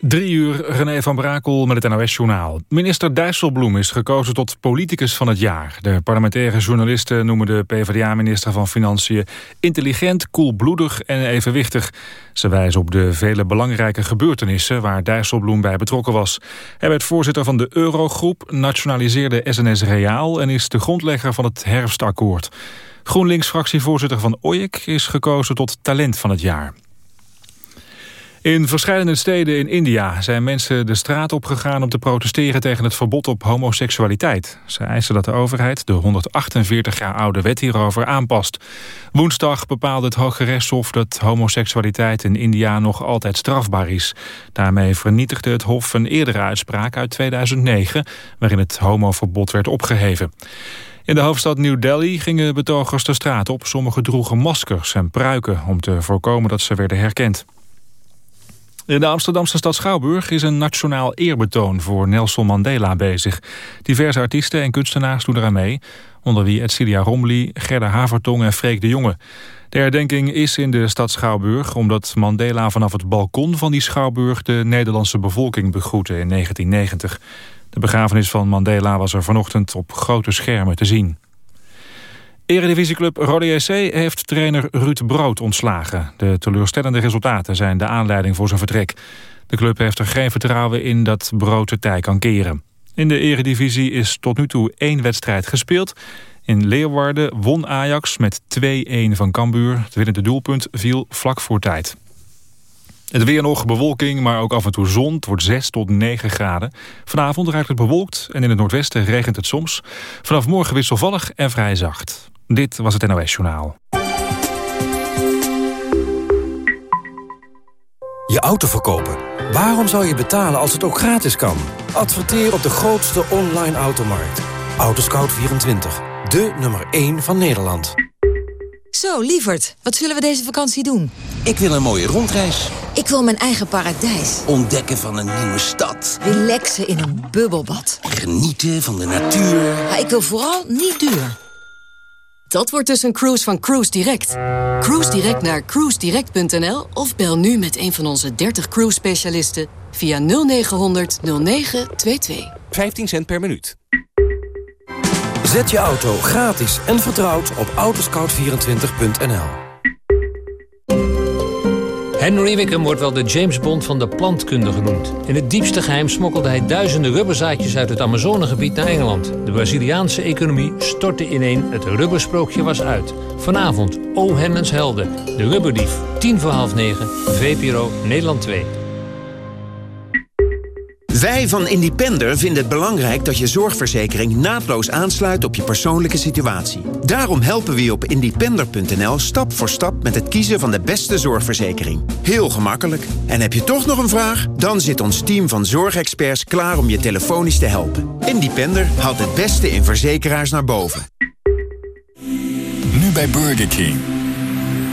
Drie uur, René van Brakel met het NOS-journaal. Minister Dijsselbloem is gekozen tot politicus van het jaar. De parlementaire journalisten noemen de PvdA-minister van Financiën... intelligent, koelbloedig en evenwichtig. Ze wijzen op de vele belangrijke gebeurtenissen... waar Dijsselbloem bij betrokken was. Hij werd voorzitter van de Eurogroep, nationaliseerde SNS Reaal... en is de grondlegger van het herfstakkoord. GroenLinks-fractievoorzitter van OIK is gekozen tot talent van het jaar. In verschillende steden in India zijn mensen de straat opgegaan om te protesteren tegen het verbod op homoseksualiteit. Ze eisen dat de overheid de 148 jaar oude wet hierover aanpast. Woensdag bepaalde het Hoge Rechtshof dat homoseksualiteit in India nog altijd strafbaar is. Daarmee vernietigde het Hof een eerdere uitspraak uit 2009 waarin het homoverbod werd opgeheven. In de hoofdstad New Delhi gingen betogers de straat op. Sommigen droegen maskers en pruiken om te voorkomen dat ze werden herkend. In de Amsterdamse stad Schouwburg is een nationaal eerbetoon voor Nelson Mandela bezig. Diverse artiesten en kunstenaars doen eraan mee, onder wie Edcilia Romley, Gerda Havertong en Freek de Jonge. De herdenking is in de stad Schouwburg omdat Mandela vanaf het balkon van die Schouwburg de Nederlandse bevolking begroette in 1990. De begrafenis van Mandela was er vanochtend op grote schermen te zien. Eredivisieclub Rode JC heeft trainer Ruud Brood ontslagen. De teleurstellende resultaten zijn de aanleiding voor zijn vertrek. De club heeft er geen vertrouwen in dat Brood de tij kan keren. In de eredivisie is tot nu toe één wedstrijd gespeeld. In Leeuwarden won Ajax met 2-1 van Cambuur. Het winnende doelpunt viel vlak voor tijd. Het weer nog, bewolking, maar ook af en toe zon. Het wordt 6 tot 9 graden. Vanavond raakt het bewolkt en in het noordwesten regent het soms. Vanaf morgen wisselvallig en vrij zacht. Dit was het NOS Journaal. Je auto verkopen. Waarom zou je betalen als het ook gratis kan? Adverteer op de grootste online automarkt. Autoscout24. De nummer 1 van Nederland. Zo, lieverd, wat zullen we deze vakantie doen? Ik wil een mooie rondreis. Ik wil mijn eigen paradijs. Ontdekken van een nieuwe stad. Relaxen in een bubbelbad. Genieten van de natuur. Maar ik wil vooral niet duur. Dat wordt dus een cruise van Cruise Direct. Cruise Direct naar cruisedirect.nl of bel nu met een van onze 30 cruise specialisten via 0900 0922. 15 cent per minuut. Zet je auto gratis en vertrouwd op autoscout24.nl. Henry Wickham wordt wel de James Bond van de plantkunde genoemd. In het diepste geheim smokkelde hij duizenden rubberzaadjes uit het Amazonegebied naar Engeland. De Braziliaanse economie stortte ineen, het rubbersprookje was uit. Vanavond, O. Henlens Helden, de rubberdief. 10 voor half 9, VPRO, Nederland 2. Wij van Independer vinden het belangrijk dat je zorgverzekering naadloos aansluit op je persoonlijke situatie. Daarom helpen we je op independer.nl stap voor stap met het kiezen van de beste zorgverzekering. Heel gemakkelijk. En heb je toch nog een vraag? Dan zit ons team van zorgexperts klaar om je telefonisch te helpen. Independer haalt het beste in verzekeraars naar boven. Nu bij Burger King.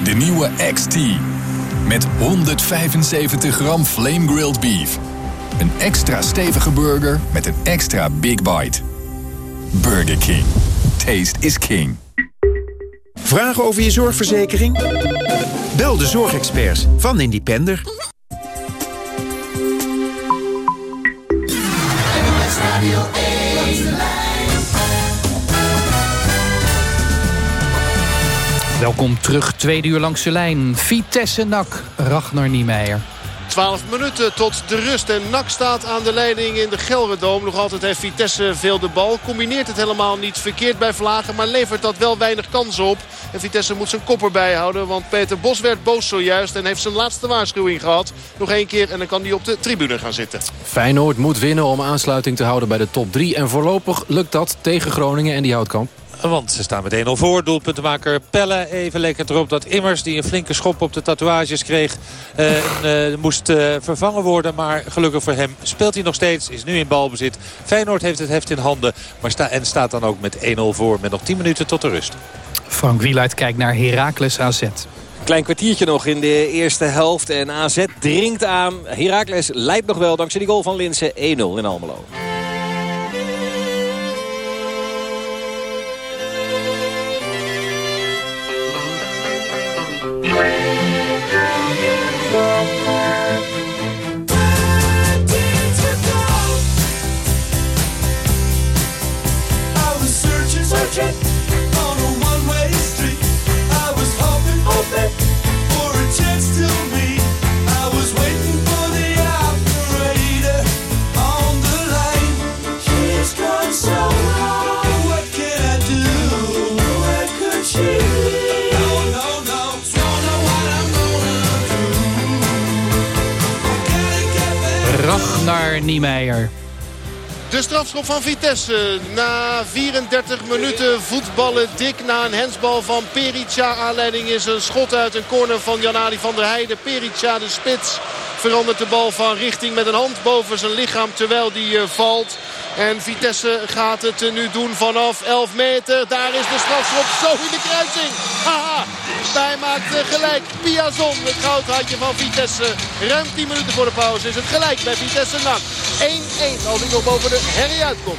De nieuwe XT. Met 175 gram flame grilled beef. Een extra stevige burger met een extra big bite. Burger King. Taste is king. Vragen over je zorgverzekering? Bel de zorgexperts van Independer. Welkom terug, tweede uur langs de lijn. Vitesse NAC, Ragnar Niemeyer. 12 minuten tot de rust. En Nak staat aan de leiding in de Gelredoom. Nog altijd heeft Vitesse veel de bal. Combineert het helemaal niet verkeerd bij Vlagen. Maar levert dat wel weinig kansen op. En Vitesse moet zijn kop erbij houden. Want Peter Bos werd boos zojuist. En heeft zijn laatste waarschuwing gehad. Nog één keer en dan kan hij op de tribune gaan zitten. Feyenoord moet winnen om aansluiting te houden bij de top 3. En voorlopig lukt dat tegen Groningen en die houtkamp. Want ze staan met 1-0 voor. Doelpuntenmaker Pelle even lekker erop dat Immers... die een flinke schop op de tatoeages kreeg... Uh, uh, moest uh, vervangen worden. Maar gelukkig voor hem speelt hij nog steeds. Is nu in balbezit. Feyenoord heeft het heft in handen. Maar sta en staat dan ook met 1-0 voor. Met nog 10 minuten tot de rust. Frank Wieluid kijkt naar Heracles AZ. Klein kwartiertje nog in de eerste helft. En AZ dringt aan. Heracles leidt nog wel dankzij die goal van Linsen 1-0 in Almelo. Yeah. Ragnar Niemeyer. De strafschop van Vitesse. Na 34 minuten voetballen dik na een hensbal van Perica. Aanleiding is een schot uit een corner van Janari van der Heijden. Perica de spits verandert de bal van richting met een hand boven zijn lichaam terwijl die uh, valt. En Vitesse gaat het nu doen vanaf 11 meter. Daar is de strafschop zo in de kruising. Haha, hij maakt eh, gelijk. Piazon, het goudhandje van Vitesse. Ruim 10 minuten voor de pauze is het gelijk bij Vitesse NAC. 1-1 als ik nog boven de herrie uitkom.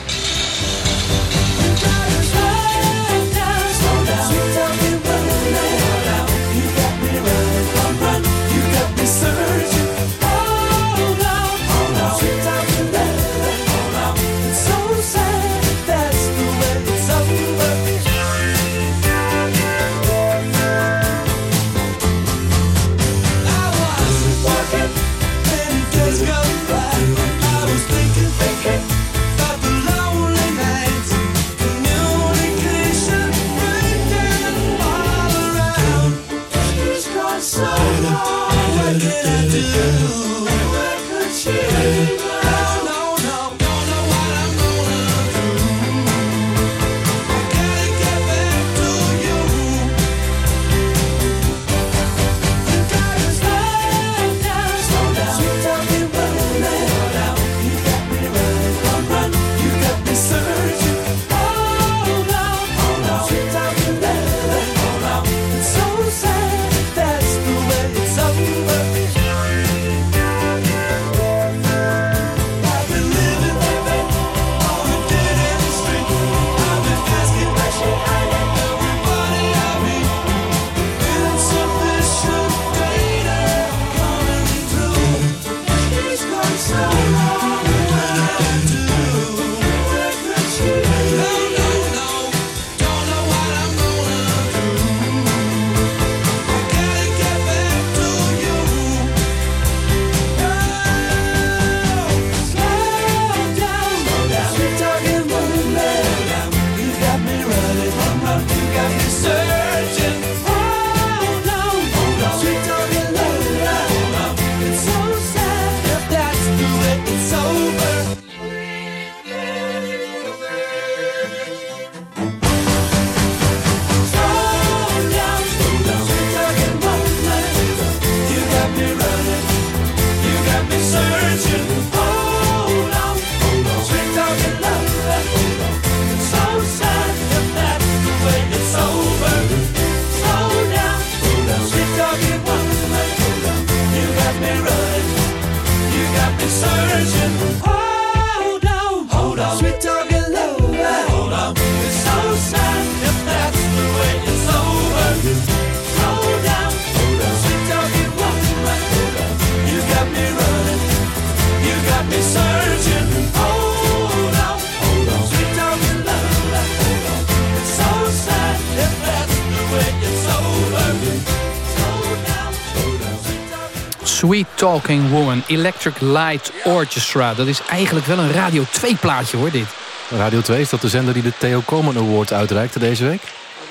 Talking Woman, Electric Light Orchestra. Dat is eigenlijk wel een Radio 2 plaatje hoor, dit. Radio 2, is dat de zender die de Theo Komen Award uitreikte deze week?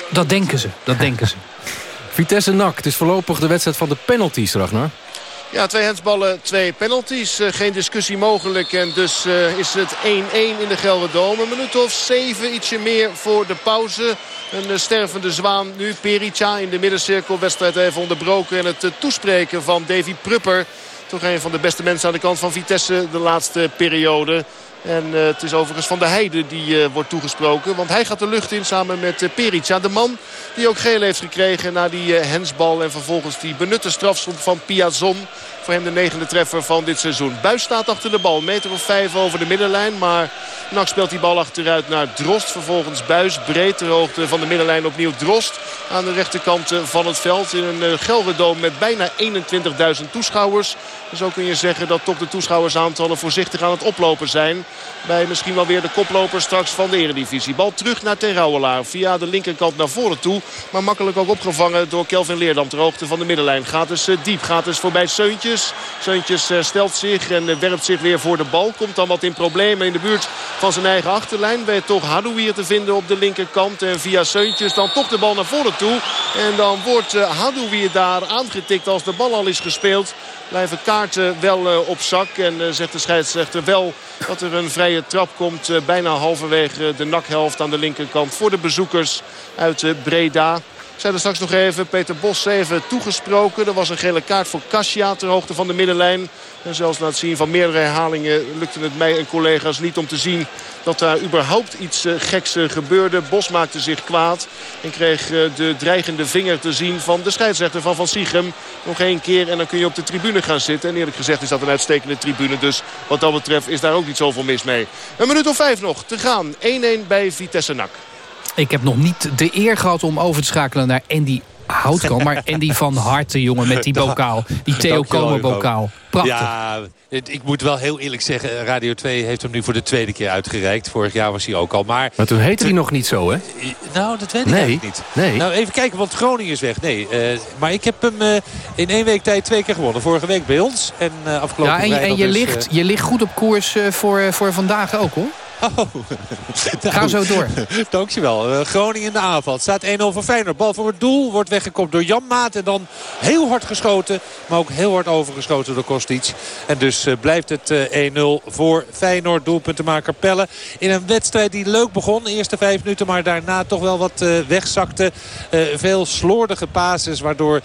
Dat denken ze, dat denken ze. Vitesse NAC, het is voorlopig de wedstrijd van de penalties, Ragnar. Ja, twee hensballen, twee penalties. Uh, geen discussie mogelijk. En dus uh, is het 1-1 in de Gelredome. Een minuut of zeven, ietsje meer voor de pauze. Een uh, stervende zwaan nu. Perica in de middencirkel. Wedstrijd even onderbroken. En het toespreken van Davy Prupper. Toch een van de beste mensen aan de kant van Vitesse de laatste periode. En uh, het is overigens Van de Heide die uh, wordt toegesproken. Want hij gaat de lucht in samen met uh. De man die ook geel heeft gekregen na die hensbal. En vervolgens die benutte strafschop van Piazon. Voor hem de negende treffer van dit seizoen. Buis staat achter de bal. Meter of vijf over de middenlijn. Maar Nak speelt die bal achteruit naar Drost. Vervolgens Buis breed ter hoogte van de middenlijn opnieuw Drost. Aan de rechterkant van het veld. In een Gelredoom met bijna 21.000 toeschouwers. Zo kun je zeggen dat toch de toeschouwersaantallen voorzichtig aan het oplopen zijn. Bij misschien wel weer de koploper straks van de eredivisie. Bal terug naar Terouwelaar via de linkerkant naar voren toe. Maar makkelijk ook opgevangen door Kelvin Leerdam ter hoogte van de middenlijn. Gaat dus eh, diep, gaat dus voorbij Seuntjes. Seuntjes eh, stelt zich en eh, werpt zich weer voor de bal. Komt dan wat in problemen in de buurt van zijn eigen achterlijn. Weet toch Hadouier te vinden op de linkerkant. En via Seuntjes dan toch de bal naar voren toe. En dan wordt Hadouier daar aangetikt als de bal al is gespeeld. Blijven kaarten wel op zak. En zegt de scheidsrechter wel dat er een vrije trap komt. Bijna halverwege de nakhelft aan de linkerkant voor de bezoekers uit Breda. Ik zei er straks nog even, Peter Bos even toegesproken. Er was een gele kaart voor Kasia ter hoogte van de middenlijn. En zelfs na het zien van meerdere herhalingen lukte het mij en collega's niet om te zien dat daar überhaupt iets eh, geks eh, gebeurde. Bos maakte zich kwaad en kreeg eh, de dreigende vinger te zien van de scheidsrechter van Van Siegem. Nog één keer en dan kun je op de tribune gaan zitten. En eerlijk gezegd is dat een uitstekende tribune. Dus wat dat betreft is daar ook niet zoveel mis mee. Een minuut of vijf nog te gaan. 1-1 bij Vitesse NAC. Ik heb nog niet de eer gehad om over te schakelen naar Andy Houtkamp. Maar Andy van Harte, jongen, met die bokaal. Die Theo Komen bokaal. Prachtig. Ja, ik moet wel heel eerlijk zeggen... Radio 2 heeft hem nu voor de tweede keer uitgereikt. Vorig jaar was hij ook al. Maar, maar toen heette hij nog niet zo, hè? Nou, dat weet ik eigenlijk niet. Nee. Nou, even kijken, want Groningen is weg. Nee, uh, maar ik heb hem uh, in één week tijd twee keer gewonnen. Vorige week bij ons en uh, afgelopen Ja, en, en je, dus, ligt, je ligt goed op koers voor, voor vandaag ook, hoor. Oh. Ga zo door. Dankjewel. Uh, Groningen in de aanval. Het staat 1-0 voor Feyenoord. Bal voor het doel. Wordt weggekopt door Jan Maat. En dan heel hard geschoten. Maar ook heel hard overgeschoten door Kostic. En dus uh, blijft het uh, eh, 1-0 voor Feyenoord. Doelpuntenmaker Pelle. In een wedstrijd die leuk begon. De eerste vijf minuten. Maar daarna toch wel wat wegzakte. veel slordige passes. Waardoor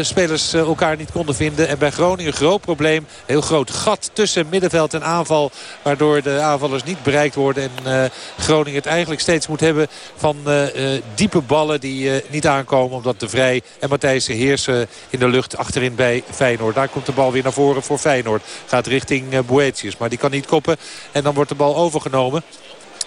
spelers elkaar niet konden vinden. En bij Groningen een groot probleem. Heel groot gat tussen middenveld en aanval. Waardoor de aanvallers niet bereikt worden. En uh, Groningen het eigenlijk steeds moet hebben van uh, diepe ballen die niet aankomen. Omdat de Vrij en Matthijs heersen in de lucht achterin bij Feyenoord. Daar komt de bal weer naar voren voor Feyenoord. Gaat richting Boetius. Maar die kan niet koppen. En dan wordt de bal overgenomen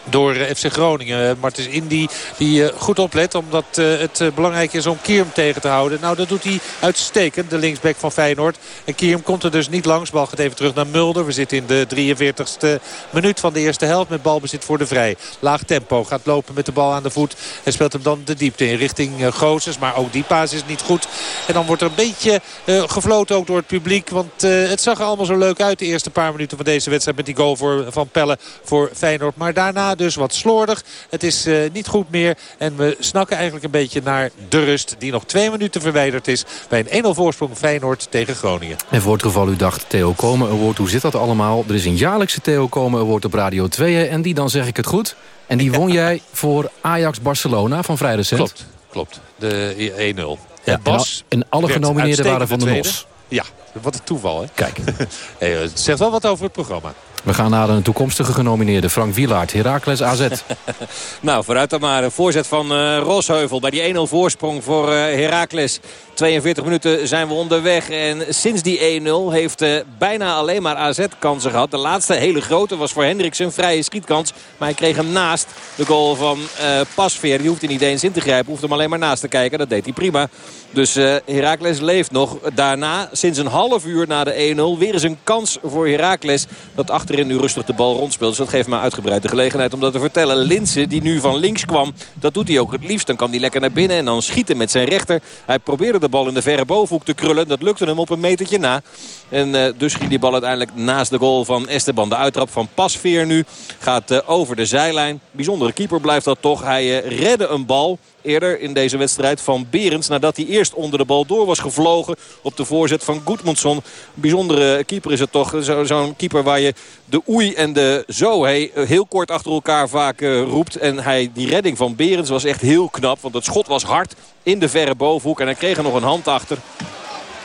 door eh, FC Groningen. Eh, Martens Indy die eh, goed oplet omdat het belangrijk is om Kierm tegen te houden. Nou dat doet hij uitstekend, de linksback van Feyenoord. En Kierm komt er dus niet langs. Bal gaat even terug naar Mulder. We zitten in de 43ste minuut van de eerste helft met balbezit voor de Vrij. Laag tempo, gaat lopen met de bal aan de voet. En speelt hem dan de diepte in richting Gozes. Maar ook die paas is niet goed. En dan wordt er een beetje gefloten ook door het publiek. Want het zag er allemaal zo leuk uit de eerste paar minuten van deze wedstrijd. Met die goal voor, van Pelle voor Feyenoord. Maar daarna dus wat slordig. Het is uh, niet goed meer. En we snakken eigenlijk een beetje naar de rust. Die nog twee minuten verwijderd is. Bij een 1-0 voorsprong Feyenoord tegen Groningen. En voor het geval u dacht Theo Komen Award. Hoe zit dat allemaal? Er is een jaarlijkse Theo Komen Award op Radio 2. En die dan zeg ik het goed. En die won jij voor Ajax Barcelona van vrij recent. Klopt, klopt. De 1-0. Ja, Bas en, alle genomineerden waren van de, de NOS. Ja, wat een toeval, hè? Kijk. het zegt wel wat over het programma. We gaan naar een toekomstige genomineerde. Frank Wielaert, Heracles AZ. nou, vooruit dan maar. Voorzet van uh, Rosheuvel bij die 1-0 voorsprong voor uh, Heracles. 42 minuten zijn we onderweg. En sinds die 1-0 heeft uh, bijna alleen maar AZ kansen gehad. De laatste hele grote was voor Hendricks een vrije schietkans. Maar hij kreeg hem naast de goal van uh, Pasveer. Die hoeft er niet eens in te grijpen. Hoeft hem alleen maar naast te kijken. Dat deed hij prima. Dus uh, Heracles leeft nog. Daarna, sinds een half uur na de 1-0, weer eens een kans voor Heracles. Dat achterin nu rustig de bal rondspeelt. Dus dat geeft me uitgebreid de gelegenheid om dat te vertellen. Linsen, die nu van links kwam, dat doet hij ook het liefst. Dan kan hij lekker naar binnen en dan schieten met zijn rechter. Hij probeerde de bal in de verre bovenhoek te krullen. Dat lukte hem op een metertje na. En uh, dus ging die bal uiteindelijk naast de goal van Esteban. De uittrap van Pasveer nu gaat uh, over de zijlijn. Bijzondere keeper blijft dat toch. Hij uh, redde een bal eerder in deze wedstrijd van Berends. Nadat hij eerst onder de bal door was gevlogen op de voorzet van Goedmundsson. Bijzondere keeper is het toch. Zo'n zo keeper waar je de oei en de zo hey, heel kort achter elkaar vaak uh, roept. En hij, die redding van Berends was echt heel knap. Want het schot was hard in de verre bovenhoek. En hij kreeg er nog een hand achter.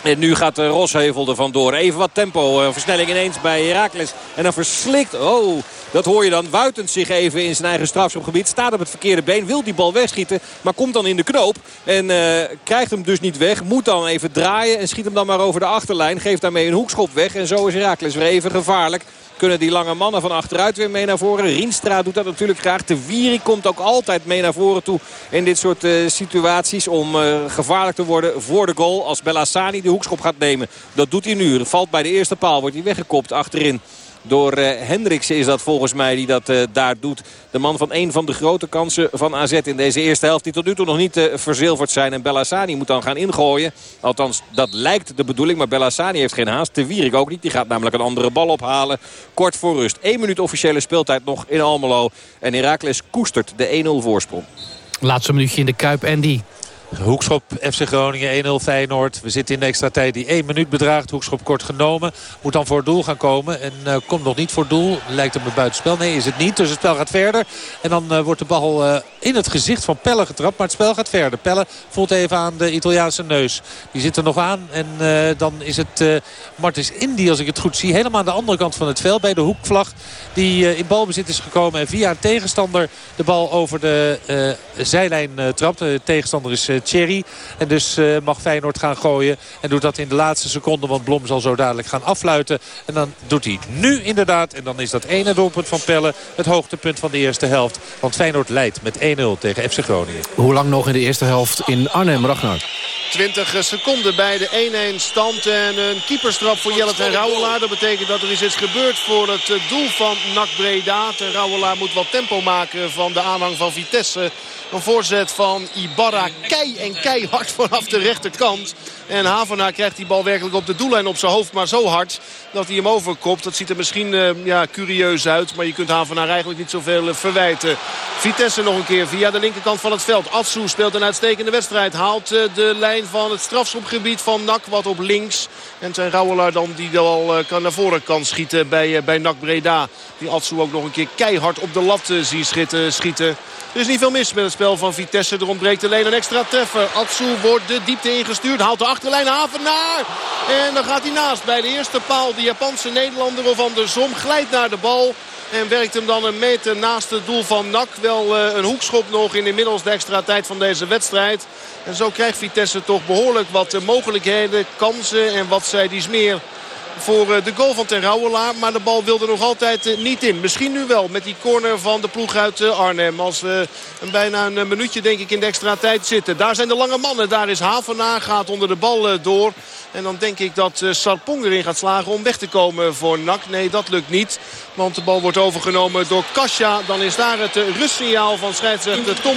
En nu gaat de Rosheuvel er vandoor. Even wat tempo. Versnelling ineens bij Herakles. En dan verslikt... Oh, dat hoor je dan. Wuitend zich even in zijn eigen strafschopgebied. Staat op het verkeerde been. Wil die bal wegschieten. Maar komt dan in de knoop. En uh, krijgt hem dus niet weg. Moet dan even draaien. En schiet hem dan maar over de achterlijn. Geeft daarmee een hoekschop weg. En zo is Herakles weer even gevaarlijk kunnen die lange mannen van achteruit weer mee naar voren. Rienstra doet dat natuurlijk graag. De Vieri komt ook altijd mee naar voren toe in dit soort uh, situaties. Om uh, gevaarlijk te worden voor de goal als Bellassani de hoekschop gaat nemen. Dat doet hij nu. Valt bij de eerste paal. Wordt hij weggekopt achterin Door uh, is dat volgens mij die dat uh, daar doet. De man van een van de grote kansen van AZ in deze eerste helft. Die tot nu toe nog niet uh, verzilverd zijn. En Bellassani moet dan gaan ingooien. Althans, dat lijkt de bedoeling. Maar Bellassani heeft geen haast. De Wierik ook niet. Die gaat namelijk een andere bal ophalen. Kort voor rust. 1 minuut officiële speeltijd nog in Almelo. En Heracles koestert de 1-0 voorsprong. Laatste minuutje in de Kuip, Andy. Hoekschop FC Groningen 1-0 Feyenoord. We zitten in de extra tijd die 1 minuut bedraagt. Hoekschop kort genomen. Moet dan voor doel gaan komen. En uh, komt nog niet voor doel. Lijkt hem een buitenspel. Nee, is het niet. Dus het spel gaat verder. En dan uh, wordt de bal uh, in het gezicht van Pelle getrapt. Maar het spel gaat verder. Pelle voelt even aan de Italiaanse neus. Die zit er nog aan. En dan is het Martins Indy, als ik het goed zie. Helemaal aan de andere kant van het veld. Bij de hoekvlag. Die in balbezit is gekomen. En via een tegenstander de bal over de zijlijn trapt. De tegenstander is Thierry. En dus uh, mag Feyenoord gaan gooien. En doet dat in de laatste seconde. Want Blom zal zo dadelijk gaan affluiten. En dan doet hij nu inderdaad. En dan is dat ene doelpunt van Pelle het hoogtepunt van de eerste helft. Want Feyenoord leidt met 1-0 tegen FC Groningen. Hoe lang nog in de eerste helft in Arnhem, Ragnar? 20 seconden bij de 1-1 stand. En een keeperstrap voor Jellet en Rauwelaar. Dat betekent dat er is iets gebeurd voor het doel van NAC Breda. Ten Rauwelaar moet wat tempo maken van de aanhang van Vitesse. Een voorzet van Ibarra kei en keihard vanaf de rechterkant. En Havenaar krijgt die bal werkelijk op de doellijn op zijn hoofd. Maar zo hard dat hij hem overkopt. Dat ziet er misschien uh, ja, curieus uit. Maar je kunt Havenaar eigenlijk niet zoveel uh, verwijten. Vitesse nog een keer via de linkerkant van het veld. Atsu speelt een uitstekende wedstrijd. Haalt uh, de lijn van het strafschopgebied van NAC wat op links. En zijn Rauwelaar dan die al kan naar voren kan schieten bij, bij NAC Breda. Die Atsu ook nog een keer keihard op de lat ziet schieten. schieten. Er is niet veel mis met het spel van Vitesse. Er ontbreekt alleen een extra treffer. Atsu wordt de diepte ingestuurd. Haalt de achterlijn Havenaar. En dan gaat hij naast bij de eerste paal. De Japanse Nederlander of andersom glijdt naar de bal. En werkt hem dan een meter naast het doel van NAC. Wel uh, een hoekschop nog in inmiddels de extra tijd van deze wedstrijd. En zo krijgt Vitesse toch behoorlijk wat uh, mogelijkheden, kansen en wat zij die meer voor eh, de goal van Ten. Maar de bal wilde nog altijd eh, niet in. Misschien nu wel met die corner van de ploeg uit eh, Arnhem. Als we bijna een minuutje denk ik in de extra tijd zitten. Daar zijn de lange mannen. Daar is Havenaar. Gaat onder de bal door. En dan denk ik dat Sarpong erin gaat slagen om weg te komen voor NAC. Nee, dat lukt niet. Want de bal wordt overgenomen door Kasia. Dan is daar het rustsignaal van scheidsrechter Tom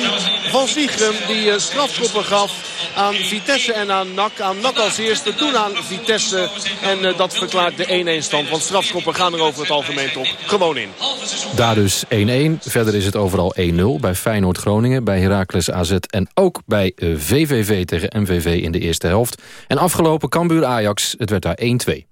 van Siegrem. Die strafschoppen gaf aan Vitesse en aan NAC. Aan NAC als eerste, toen aan Vitesse. En dat verklaart de 1-1 stand. Want strafschoppen gaan er over het algemeen toch gewoon in. Daar dus 1-1. Verder is het overal 1-0 bij Feyenoord Groningen, bij Heracles AZ... en ook bij VVV eh, tegen MVV in de eerste helft. En afgelopen Cambuur Ajax, het werd daar 1-2.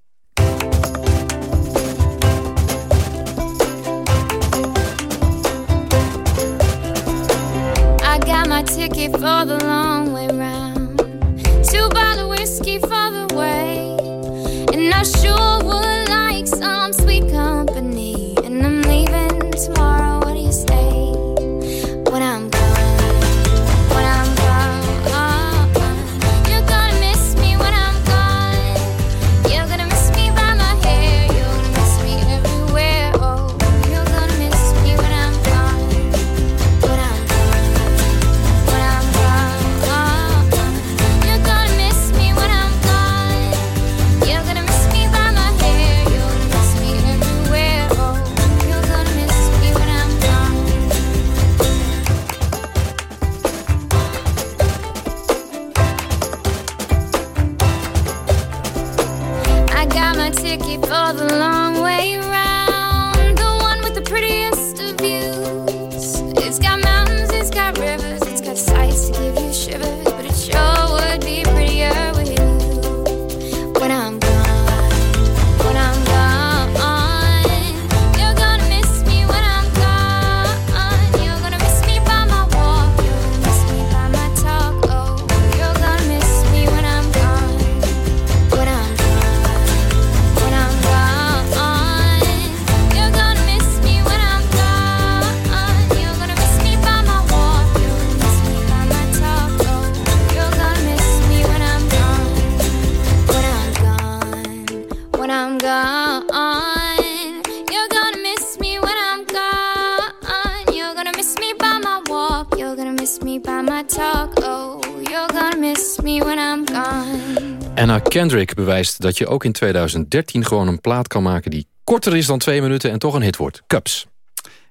Kendrick bewijst dat je ook in 2013 gewoon een plaat kan maken die korter is dan twee minuten en toch een hit wordt. Cups.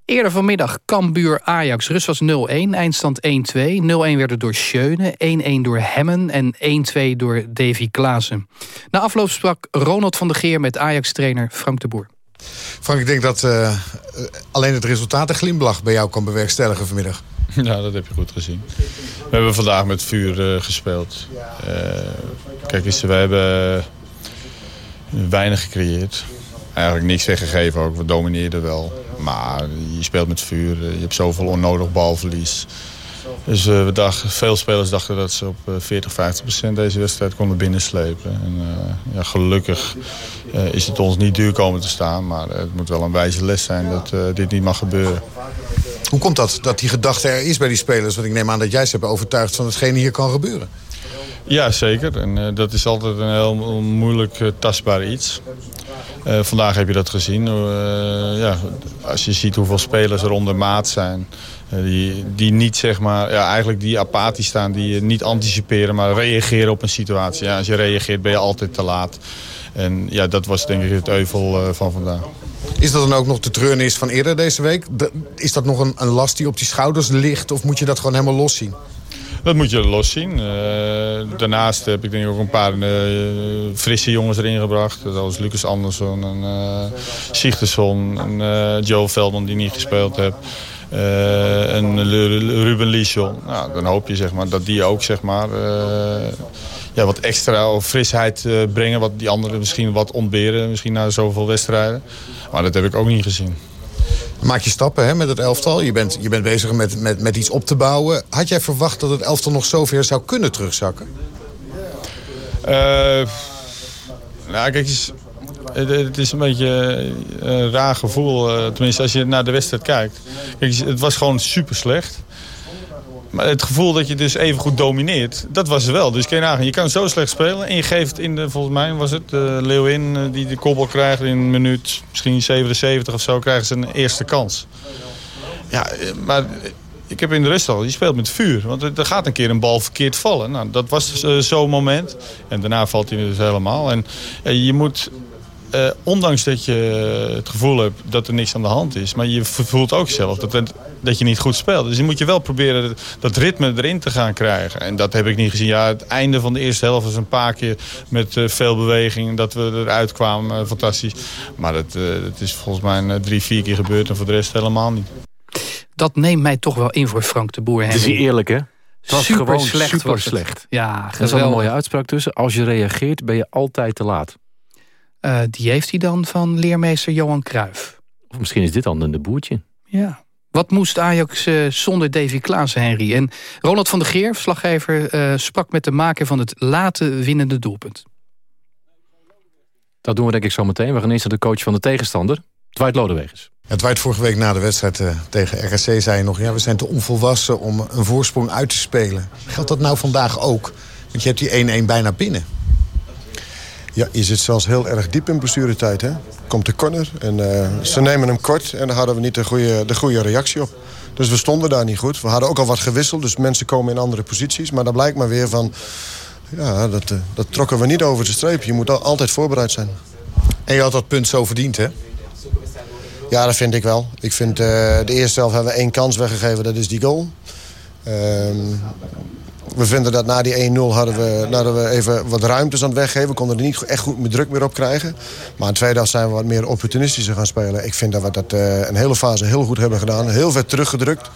Eerder vanmiddag Cambuur Ajax. Rust was 0-1, eindstand 1-2. 0-1 werd het door Schöne, 1-1 door Hemmen en 1-2 door Davy Klaassen. Na afloop sprak Ronald van der Geer met Ajax-trainer Frank de Boer. Frank, ik denk dat uh, alleen het resultaat een glimlach bij jou kan bewerkstelligen vanmiddag. Ja, dat heb je goed gezien. We hebben vandaag met vuur uh, gespeeld. Uh, kijk eens, we hebben weinig gecreëerd. Eigenlijk niks weggegeven ook. We domineerden wel. Maar je speelt met vuur. Je hebt zoveel onnodig balverlies. Dus we dachten, veel spelers dachten dat ze op 40, 50 procent deze wedstrijd konden binnenslepen. En, ja, gelukkig is het ons niet duur komen te staan. Maar het moet wel een wijze les zijn dat dit niet mag gebeuren. Hoe komt dat, dat die gedachte er is bij die spelers? Want ik neem aan dat jij ze hebt overtuigd van hetgene hier kan gebeuren. Ja, zeker. En dat is altijd een heel moeilijk tastbaar iets. Uh, vandaag heb je dat gezien. Ja, als je ziet hoeveel spelers er onder maat zijn. Die, die niet zeg maar, ja, eigenlijk die apathisch staan. Die niet anticiperen, maar reageren op een situatie. Als je reageert ben je altijd te laat. En ja, dat was denk ik het euvel van vandaag. Is dat dan ook nog de treurnis van eerder deze week? Is dat nog een, een last die op die schouders ligt? Of moet je dat gewoon helemaal los zien? Dat moet je los zien. Uh, daarnaast heb ik denk ik ook een paar uh, frisse jongens erin gebracht. Zoals Lucas Andersson en uh, en Joe Veldman die niet gespeeld heeft. en Ruben Liesel. Nou, dan hoop je zeg maar, dat die ook zeg maar, ja, wat extra frisheid brengen. Wat die anderen misschien wat ontberen. Misschien na zoveel wedstrijden. Maar dat heb ik ook niet gezien. Maak je stappen hè, met het elftal. Je bent, je bent bezig met, met, met iets op te bouwen. Had jij verwacht dat het elftal nog zover zou kunnen terugzakken? Uh, nou, kijk eens. Het is een beetje een raar gevoel. Tenminste, als je naar de wedstrijd kijkt. Kijk, het was gewoon super slecht. Maar het gevoel dat je dus even goed domineert, dat was er wel. Dus je je kan zo slecht spelen en je geeft in de, volgens mij was het, de Leeuwin die de koppel krijgt in minuut misschien 77 of zo, krijgen ze een eerste kans. Ja, maar ik heb in de rust al, je speelt met vuur. Want er gaat een keer een bal verkeerd vallen. Nou, dat was zo'n moment. En daarna valt hij dus helemaal. En je moet uh, ondanks dat je het gevoel hebt dat er niks aan de hand is... maar je voelt ook zelf dat, het, dat je niet goed speelt. Dus je moet je wel proberen dat ritme erin te gaan krijgen. En dat heb ik niet gezien. Ja, het einde van de eerste helft was een paar keer met uh, veel beweging... dat we eruit kwamen, uh, fantastisch. Maar dat, dat is volgens mij drie, vier keer gebeurd... en voor de rest helemaal niet. Dat neemt mij toch wel in voor Frank de Boer. Het is eerlijk, hè? Het was super gewoon slecht. super was het. slecht. Ja, Er is wel een mooie uitspraak tussen. Als je reageert ben je altijd te laat. Uh, die heeft hij dan van leermeester Johan Cruijff. Of misschien is dit dan een de boertje. Ja. Wat moest Ajax uh, zonder Davy Klaassen, Henry? En Ronald van der Geer, verslaggever, uh, sprak met de maker van het late winnende doelpunt. Dat doen we denk ik zo meteen. We gaan eerst naar de coach van de tegenstander, Dwight Lodewegers. Ja, Dwight, vorige week na de wedstrijd uh, tegen RKC zei je nog... ja, we zijn te onvolwassen om een voorsprong uit te spelen. Geldt dat nou vandaag ook? Want je hebt die 1-1 bijna binnen. Ja, je zit zelfs heel erg diep in blessuretijd. Hè? Komt de corner en uh, ze nemen hem kort... en daar hadden we niet de goede, de goede reactie op. Dus we stonden daar niet goed. We hadden ook al wat gewisseld, dus mensen komen in andere posities. Maar dan blijkt maar weer van... ja, dat, uh, dat trokken we niet over de streep. Je moet altijd voorbereid zijn. En je had dat punt zo verdiend, hè? Ja, dat vind ik wel. Ik vind uh, de eerste helft hebben we één kans weggegeven, dat is die goal. Um, we vinden dat na die 1-0 hadden we, hadden we even wat ruimtes aan het weggeven. We konden er niet echt goed meer druk meer op krijgen. Maar in de tweede helft zijn we wat meer opportunistischer gaan spelen. Ik vind dat we dat uh, een hele fase heel goed hebben gedaan. Heel ver teruggedrukt.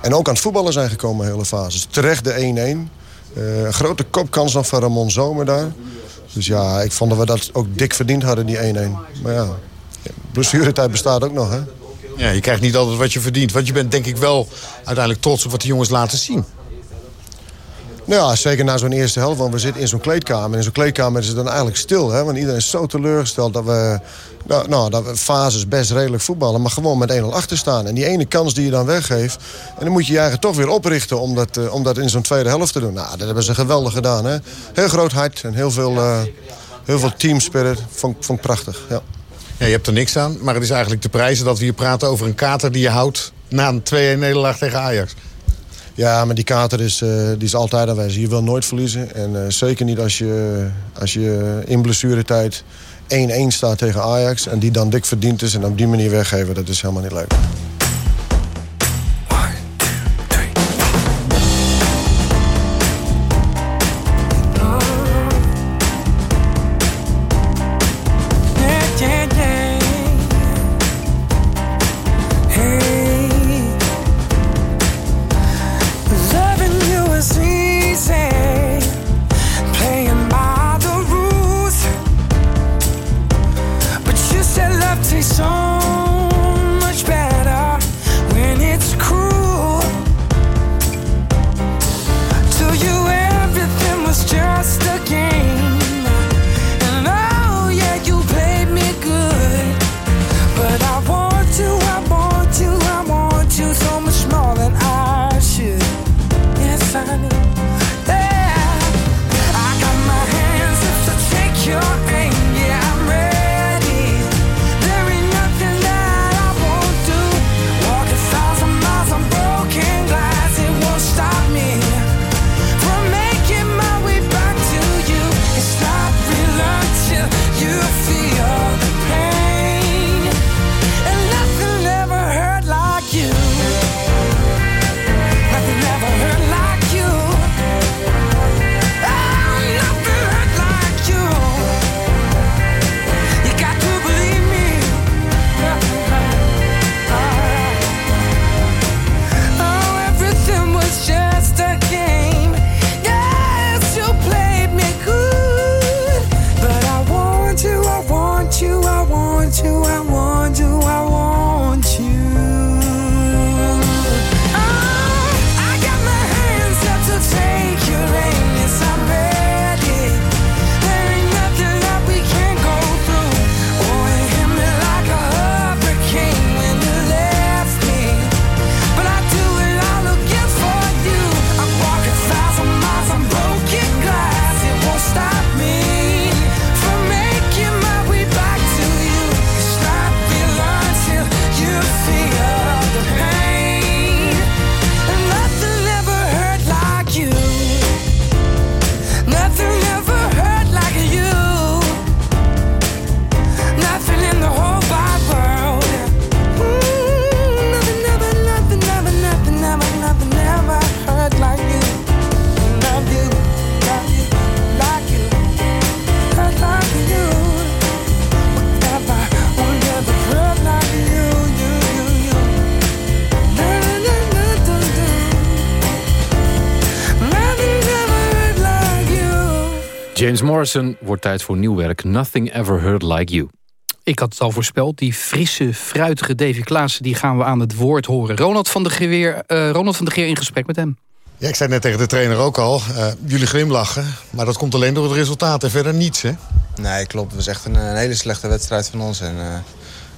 En ook aan het voetballen zijn gekomen, hele fases. Terecht de 1-1. Uh, een grote kopkans nog van Ramon Zomer daar. Dus ja, ik vond dat we dat ook dik verdiend hadden, die 1-1. Maar ja, blessuretijd bestaat ook nog, hè. Ja, je krijgt niet altijd wat je verdient. Want je bent denk ik wel uiteindelijk trots op wat de jongens laten zien. Nou ja, zeker na zo'n eerste helft. Want we zitten in zo'n kleedkamer. En in zo'n kleedkamer is het dan eigenlijk stil. Hè? Want iedereen is zo teleurgesteld dat we, nou, nou, dat we fases best redelijk voetballen. Maar gewoon met 1-0 achter staan. En die ene kans die je dan weggeeft. En dan moet je je eigen toch weer oprichten om dat, uh, om dat in zo'n tweede helft te doen. Nou, dat hebben ze geweldig gedaan. Hè? Heel groot hart en heel veel, uh, heel veel teamspirit. Vond, vond ik prachtig, ja. ja. Je hebt er niks aan. Maar het is eigenlijk de prijzen dat we hier praten over een kater die je houdt... na een 2-1 nederlaag tegen Ajax. Ja, maar die kater is, uh, die is altijd aanwezig. Je wil nooit verliezen. En uh, zeker niet als je, als je in blessuretijd 1-1 staat tegen Ajax... en die dan dik verdiend is en op die manier weggeven, dat is helemaal niet leuk. Morrison wordt tijd voor nieuw werk. Nothing ever heard like you. Ik had het al voorspeld, die frisse, fruitige Davy Klaassen... die gaan we aan het woord horen. Ronald van de Geer, eh, Ronald van de Geer in gesprek met hem. Ja, ik zei net tegen de trainer ook al. eh, jullie glimlachen, maar dat komt alleen door het resultaat en verder niets, hè? Nee, klopt. Het was echt een, een hele slechte wedstrijd van ons. En, eh,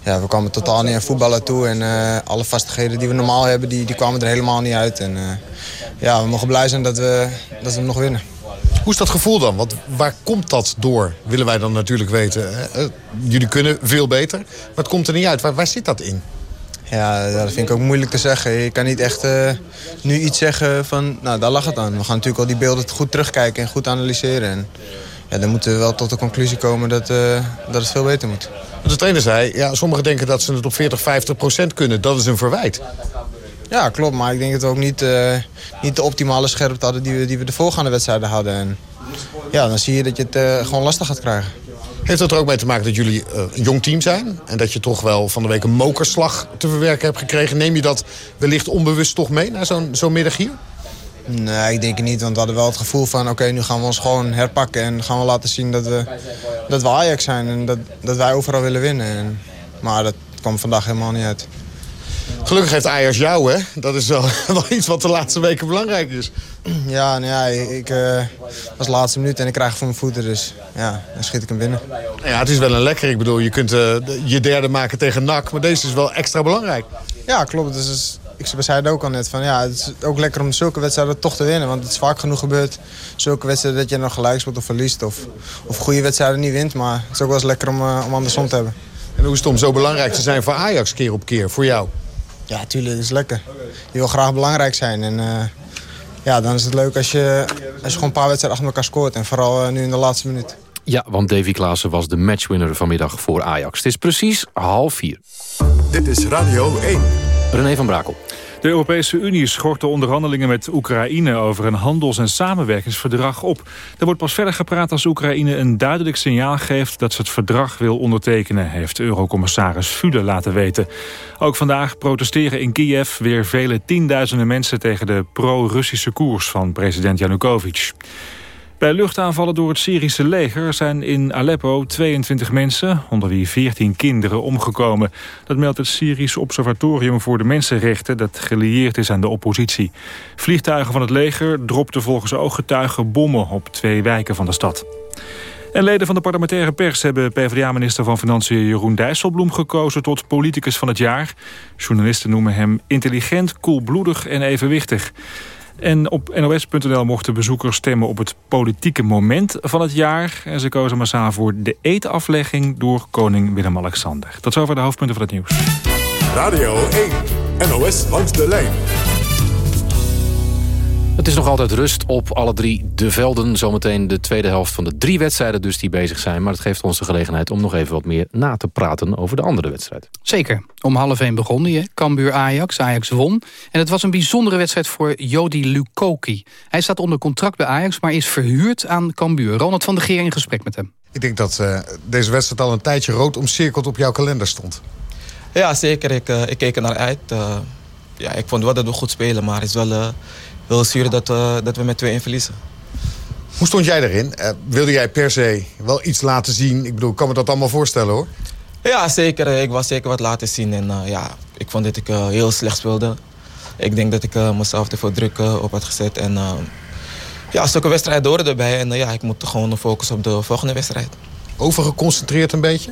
ja, we kwamen totaal niet aan voetballen toe. En eh, alle vastigheden die we normaal hebben, die, die kwamen er helemaal niet uit. En, eh, ja, we mogen blij zijn dat we, dat we hem nog winnen. Hoe is dat gevoel dan? Want waar komt dat door, willen wij dan natuurlijk weten. Eh, jullie kunnen veel beter, maar het komt er niet uit. Waar, waar zit dat in? Ja, ja, dat vind ik ook moeilijk te zeggen. Je kan niet echt eh, nu iets zeggen van, nou, daar lag het aan. We gaan natuurlijk al die beelden goed terugkijken en goed analyseren. En ja, dan moeten we wel tot de conclusie komen dat, eh, dat het veel beter moet. De trainer zei, ja, sommigen denken dat ze het op 40, 50 procent kunnen. Dat is een verwijt. Ja, klopt. Maar ik denk dat we ook niet, eh, niet de optimale scherpte hadden die we, die we de voorgaande wedstrijden hadden. En ja, dan zie je dat je het eh, gewoon lastig gaat krijgen. Heeft dat er ook mee te maken dat jullie eh, een jong team zijn? En dat je toch wel van de week een mokerslag te verwerken hebt gekregen? Neem je dat wellicht onbewust toch mee naar zo'n zo'n middag hier? Nee, ik denk het niet. Want we hadden wel het gevoel van... oké, nu gaan we ons gewoon herpakken. En gaan we laten zien dat we, dat we Ajax zijn. En dat, dat wij overal willen winnen. En, maar dat kwam vandaag helemaal niet uit. Gelukkig heeft Ajax jou, hè? Dat is wel, wel iets wat de laatste weken belangrijk is. Ja, nou ja ik eh, was de laatste minuut en ik krijg voor mijn voeten. Dus ja, dan schiet ik hem binnen. Ja, het is wel een lekker. Ik bedoel, je kunt eh, je derde maken tegen NAC. Maar deze is wel extra belangrijk. Ja, klopt. Dus, is- ik we zeiden ook al net van ja, het is ook lekker om zulke wedstrijden toch te winnen. Want het is vaak genoeg gebeurd. Zulke wedstrijden dat je nog gelijk speelt of verliest. Of, of goede wedstrijden niet wint. Maar het is ook wel eens lekker om, eh, om andersom te hebben. En hoe is het om zo belangrijk te zijn voor Ajax keer op keer, voor jou? Ja, tuurlijk, het is lekker. Je wil graag belangrijk zijn. En eh, ja, dan is het leuk als je, als je gewoon een paar wedstrijden achter elkaar scoort. En vooral eh, nu in de laatste minuut. Ja, want Davy Klaassen was de matchwinner vanmiddag voor Ajax. Het is precies half vier. Dit is Radio 1. René van Brakel. De Europese Unie schort de onderhandelingen met Oekraïne over een handels- en samenwerkingsverdrag op. Er wordt pas verder gepraat als Oekraïne een duidelijk signaal geeft dat ze het verdrag wil ondertekenen, heeft Eurocommissaris Fule laten weten. Ook vandaag protesteren in Kiev weer vele tienduizenden mensen tegen de pro-Russische koers van president Yanukovych. Bij luchtaanvallen door het Syrische leger zijn in Aleppo 22 mensen, onder wie 14 kinderen, omgekomen. Dat meldt het Syrisch Observatorium voor de Mensenrechten dat gelieerd is aan de oppositie. Vliegtuigen van het leger dropten volgens ooggetuigen bommen op twee wijken van de stad. En leden van de parlementaire pers hebben PvdA-minister van Financiën Jeroen Dijsselbloem gekozen tot politicus van het jaar. Journalisten noemen hem intelligent, koelbloedig en evenwichtig. En op nos.nl mochten bezoekers stemmen op het politieke moment van het jaar. En ze kozen massaal voor de eetaflegging door koning Willem-Alexander. Tot zover de hoofdpunten van het nieuws. Radio 1. NOS langs de lijn. Het is nog altijd rust op alle drie de velden. Zometeen de tweede helft van de drie wedstrijden dus die bezig zijn. Maar het geeft ons de gelegenheid om nog even wat meer na te praten over de andere wedstrijd. Zeker. Om half één begon die, Cambuur Ajax. Ajax won. En het was een bijzondere wedstrijd voor Jody Lukoki. Hij staat onder contract bij Ajax, maar is verhuurd aan Cambuur. Ronald van der Geer in gesprek met hem. Ik denk dat uh, deze wedstrijd al een tijdje rood omcirkeld op jouw kalender stond. Ja, zeker. Ik, uh, ik keek er naar uit. Uh, ja, ik vond wel dat we goed spelen, maar het is wel wel zuur dat, uh, dat we met 2-1 verliezen. Hoe stond jij erin? Uh, wilde jij per se wel iets laten zien? Ik bedoel, ik kan me dat allemaal voorstellen hoor. Ja, zeker. Ik was zeker wat laten zien. En uh, ja, ik vond dat ik heel slecht speelde. Ik denk dat ik mezelf te veel druk op had gezet. En ja, stukken wedstrijd door erbij. En ja, ik moet gewoon focussen op de volgende wedstrijd. Overgeconcentreerd een beetje?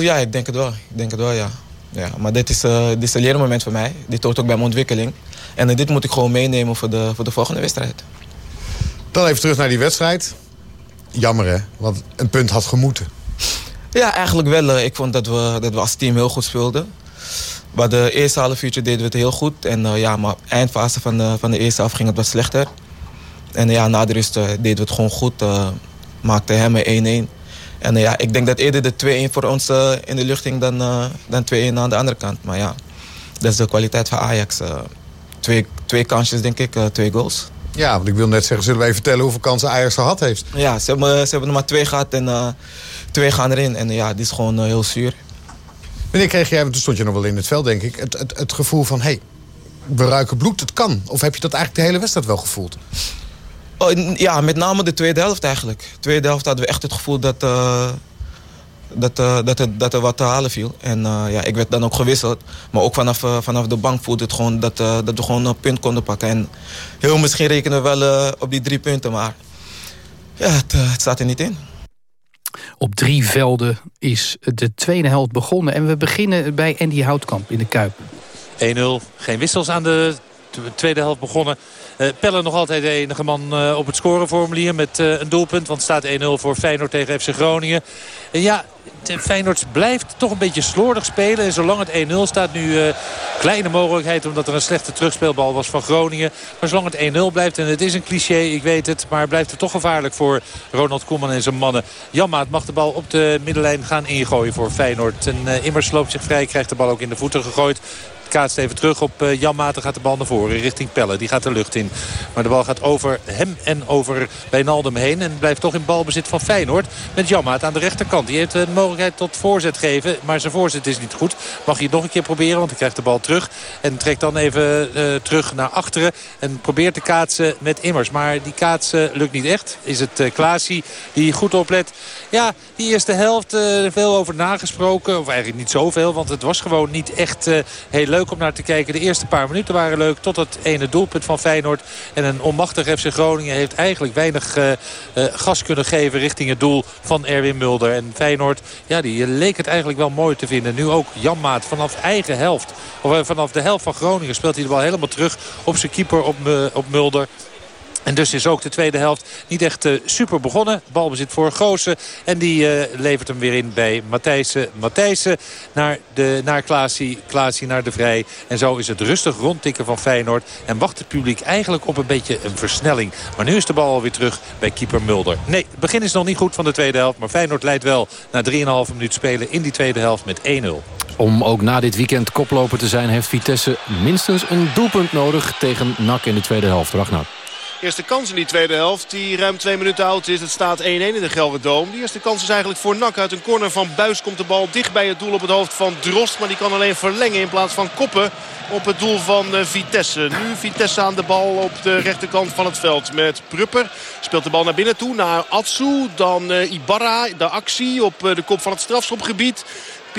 ja, ik denk het wel. Ik denk het wel, ja. ja maar dit is, dit is een leermoment voor mij. Dit hoort ook bij mijn ontwikkeling. En dit moet ik gewoon meenemen voor de, voor de volgende wedstrijd. Dan even terug naar die wedstrijd. Jammer hè, want een punt had gemoeten. Ja, eigenlijk wel. Ik vond dat we, dat we als team heel goed speelden. Maar de eerste half uurtje deden we het heel goed. En uh, ja, maar eindfase van de, van de eerste half ging het wat slechter. En ja, na de rust uh, deden we het gewoon goed. Maakte hem 1-1. En ja, ik denk dat eerder de 2-1 voor ons in de lucht ging dan, dan 2-1 aan de andere kant. Maar ja, dat is de kwaliteit van Ajax twee, twee kansjes, denk ik, uh, twee goals. Ja, want ik wil net zeggen, zullen we even vertellen hoeveel kansen Ajax gehad heeft? Ja, ze hebben, ze hebben er maar twee gehad en uh, twee gaan erin. En ja, die is gewoon uh, heel zuur. Wanneer kreeg jij, want toen stond je nog wel in het veld, denk ik... het, het, het gevoel van, hé, hey, we ruiken bloed, het kan. Of heb je dat eigenlijk de hele wedstrijd wel gevoeld? Oh, ja, met name de tweede helft eigenlijk. De tweede helft hadden we echt het gevoel dat dat, uh, dat, er, dat er wat te halen viel. En uh, ja, ik werd dan ook gewisseld. Maar ook vanaf, uh, vanaf de bank voelde het gewoon dat, dat we gewoon een punt konden pakken. En heel misschien rekenen we wel op die drie punten. Maar ja, het, het staat er niet in. Op drie velden is de tweede helft begonnen. En we beginnen bij Andy Houtkamp in de Kuip. 1-0. Geen wissels aan de tweede helft begonnen. Uh, Pelle nog altijd de enige man uh, op het scoreformulier met uh, een doelpunt. Want staat 1-0 voor Feyenoord tegen FC Groningen. En ja, Feyenoord blijft toch een beetje slordig spelen. En zolang het 1-0 staat nu kleine mogelijkheid. Omdat er een slechte terugspeelbal was van Groningen. Maar zolang het 1-0 blijft. En het is een cliché, ik weet het. Maar blijft het toch gevaarlijk voor Ronald Koeman en zijn mannen. Jammaat mag de bal op de middenlijn gaan ingooien voor Feyenoord. En Immers loopt zich vrij. Krijgt de bal ook in de voeten gegooid kaatst even terug op uh, Jan Maarten. Gaat de bal naar voren richting Pelle. Die gaat de lucht in. Maar de bal gaat over hem en over Wijnaldum heen. En blijft toch in balbezit van Feyenoord. Met Jan aan de rechterkant. Die heeft een mogelijkheid tot voorzet geven. Maar zijn voorzet is niet goed. Mag hij het nog een keer proberen. Want hij krijgt de bal terug. En trekt dan even uh, terug naar achteren. En probeert te kaatsen met Immers. Maar die kaatsen lukt niet echt. Is het uh, Klaasie die goed oplet. Ja, die eerste helft veel over nagesproken. Of eigenlijk niet zoveel. Want het was gewoon niet echt heel leuk leuk om naar te kijken. De eerste paar minuten waren leuk tot het ene doelpunt van Feyenoord. En een onmachtig FC Groningen heeft eigenlijk weinig uh, uh, gas kunnen geven richting het doel van Erwin Mulder. En Feyenoord, ja, die leek het eigenlijk wel mooi te vinden. Nu ook Janmaat vanaf eigen helft. Of uh, vanaf de helft van Groningen speelt hij de bal helemaal terug op zijn keeper op, op Mulder. En dus is ook de tweede helft niet echt uh, super begonnen. Balbezit voor Goosen. En die uh, levert hem weer in bij Matthijssen. Matthijssen naar, de, naar Klaasie. Klaasie naar de Vrij. En zo is het rustig rondtikken van Feyenoord. En wacht het publiek eigenlijk op een beetje een versnelling. Maar nu is de bal alweer terug bij keeper Mulder. Nee, het begin is nog niet goed van de tweede helft. Maar Feyenoord leidt wel na 3,5 minuut spelen in die tweede helft met 1-0. Om ook na dit weekend koploper te zijn... heeft Vitesse minstens een doelpunt nodig tegen NAC in de tweede helft. Ragnar. Eerste kans in die tweede helft die ruim twee minuten oud is. Het staat 1-1 in de Gelderdoom. Die eerste kans is eigenlijk voor Nak. Uit een corner van Buis komt de bal dicht bij het doel op het hoofd van Drost. Maar die kan alleen verlengen in plaats van koppen op het doel van Vitesse. Nu Vitesse aan de bal op de rechterkant van het veld met Prupper. Speelt de bal naar binnen toe naar Atsu. Dan Ibarra, de actie op de kop van het strafschopgebied.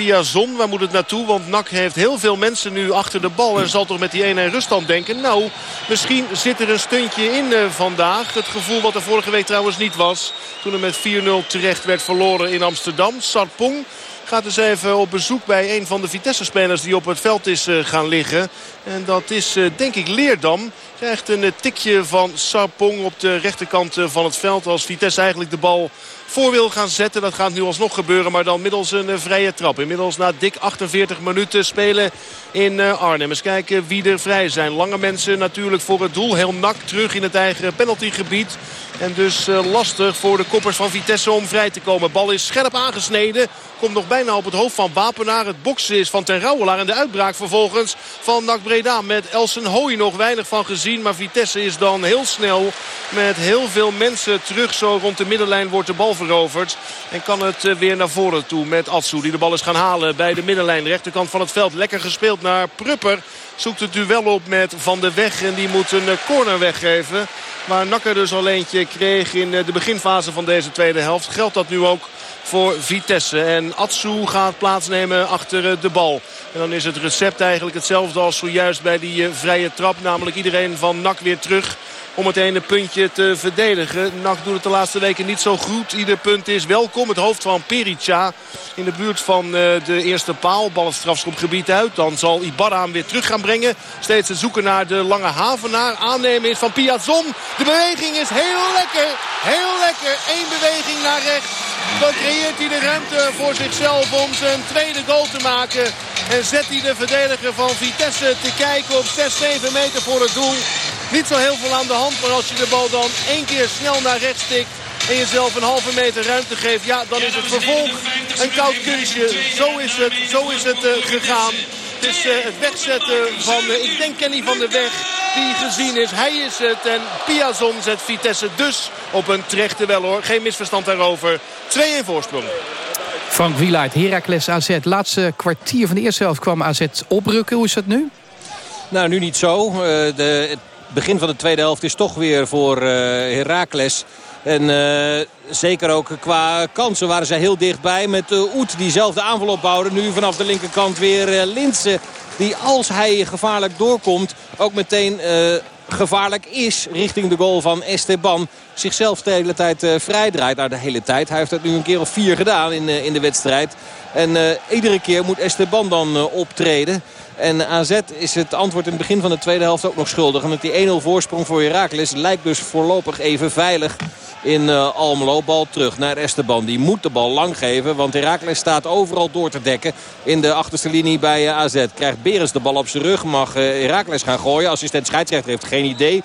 Piazon, waar moet het naartoe? Want NAC heeft heel veel mensen nu achter de bal. En zal toch met die 1-1 ruststand denken. Nou, misschien zit er een stuntje in uh, vandaag. Het gevoel wat er vorige week trouwens niet was. Toen er met 4-0 terecht werd verloren in Amsterdam. Sarpong gaat dus even op bezoek bij een van de Vitesse-spelers die op het veld is uh, gaan liggen. En dat is uh, denk ik Leerdam. Krijgt een tikje van Sarpong op de rechterkant van het veld. Als Vitesse eigenlijk de bal voor wil gaan zetten. Dat gaat nu alsnog gebeuren, maar dan middels een uh, vrije trap. Inmiddels na dik 48 minuten spelen in Arnhem. Eens kijken wie er vrij zijn. Lange mensen natuurlijk voor het doel. Heel nak terug in het eigen penaltygebied. En dus lastig voor de koppers van Vitesse om vrij te komen. Bal is scherp aangesneden. Komt nog bijna op het hoofd van Wapenaar. Het boksen is van Ten Rouwelaar. En de uitbraak vervolgens van NAC Breda. Met Elsen Hooy nog weinig van gezien. Maar Vitesse is dan heel snel met heel veel mensen terug. Zo rond de middenlijn wordt de bal veroverd. En kan het uh, weer naar voren toe met Atsu. Die de bal is gaan halen bij de middenlijn. De rechterkant van het veld. Lekker gespeeld naar Prupper. Zoekt het duel op met Van de Weg. En die moet een uh, corner weggeven. Maar Nakker dus al eentje kreeg in de beginfase van deze tweede helft. Geldt dat nu ook voor Vitesse. En Atsu gaat plaatsnemen achter de bal. En dan is het recept eigenlijk hetzelfde als zojuist bij die vrije trap. Namelijk iedereen van Nak weer terug om het ene puntje te verdedigen. NAC doet het de laatste weken niet zo goed. Ieder punt is welkom. Het hoofd van Perica in de buurt van de eerste paal. Bal het strafschopgebied uit. Dan zal Ibarra hem weer terug gaan brengen. Steeds het zoeken naar de lange havenaar. Aannemen is van Piazon. De beweging is heel lekker. Heel lekker. Eén beweging naar rechts. Dan creëert hij de ruimte voor zichzelf om zijn tweede goal te maken. En zet hij de verdediger van Vitesse te kijken op 6-7 meter voor het doel. Niet zo heel veel aan de hand, maar als je de bal dan één keer snel naar rechts stikt en jezelf een halve meter ruimte geeft, ja, dan is het vervolg een koud kunstje. Zo is het, zo is het uh, gegaan. Het is uh, het wegzetten van, uh, ik denk Kenny van der Weg, die gezien is. Hij is het en Piazon zet Vitesse dus op een terechte wel hoor. Geen misverstand daarover. 2-1 voorsprong. Frank Wielaert, Heracles AZ. Laatste kwartier van de eerste helft kwam AZ oprukken. Hoe is dat nu? Nou, nu niet zo. de, begin van de tweede helft is toch weer voor uh, Heracles. En uh, zeker ook qua kansen waren zij heel dichtbij. Met uh, Oet die zelf de aanval opbouwde. Nu vanaf de linkerkant weer uh, Linsen. Die als hij gevaarlijk doorkomt ook meteen gevaarlijk is richting de goal van Esteban. Zichzelf de hele tijd uh, vrijdraait. Nou, de hele tijd. Hij heeft dat nu een keer of vier gedaan in, in de wedstrijd. En iedere keer moet Esteban dan optreden. En AZ is het antwoord in het begin van de tweede helft ook nog schuldig. Met die 1-0 voorsprong voor Heracles lijkt dus voorlopig even veilig in uh, Almelo. Bal terug naar Esteban. Die moet de bal lang geven. Want Heracles staat overal door te dekken. In de achterste linie bij uh, AZ. Krijgt Berens de bal op zijn rug. Mag uh, Heracles gaan gooien. Assistent scheidsrechter heeft geen idee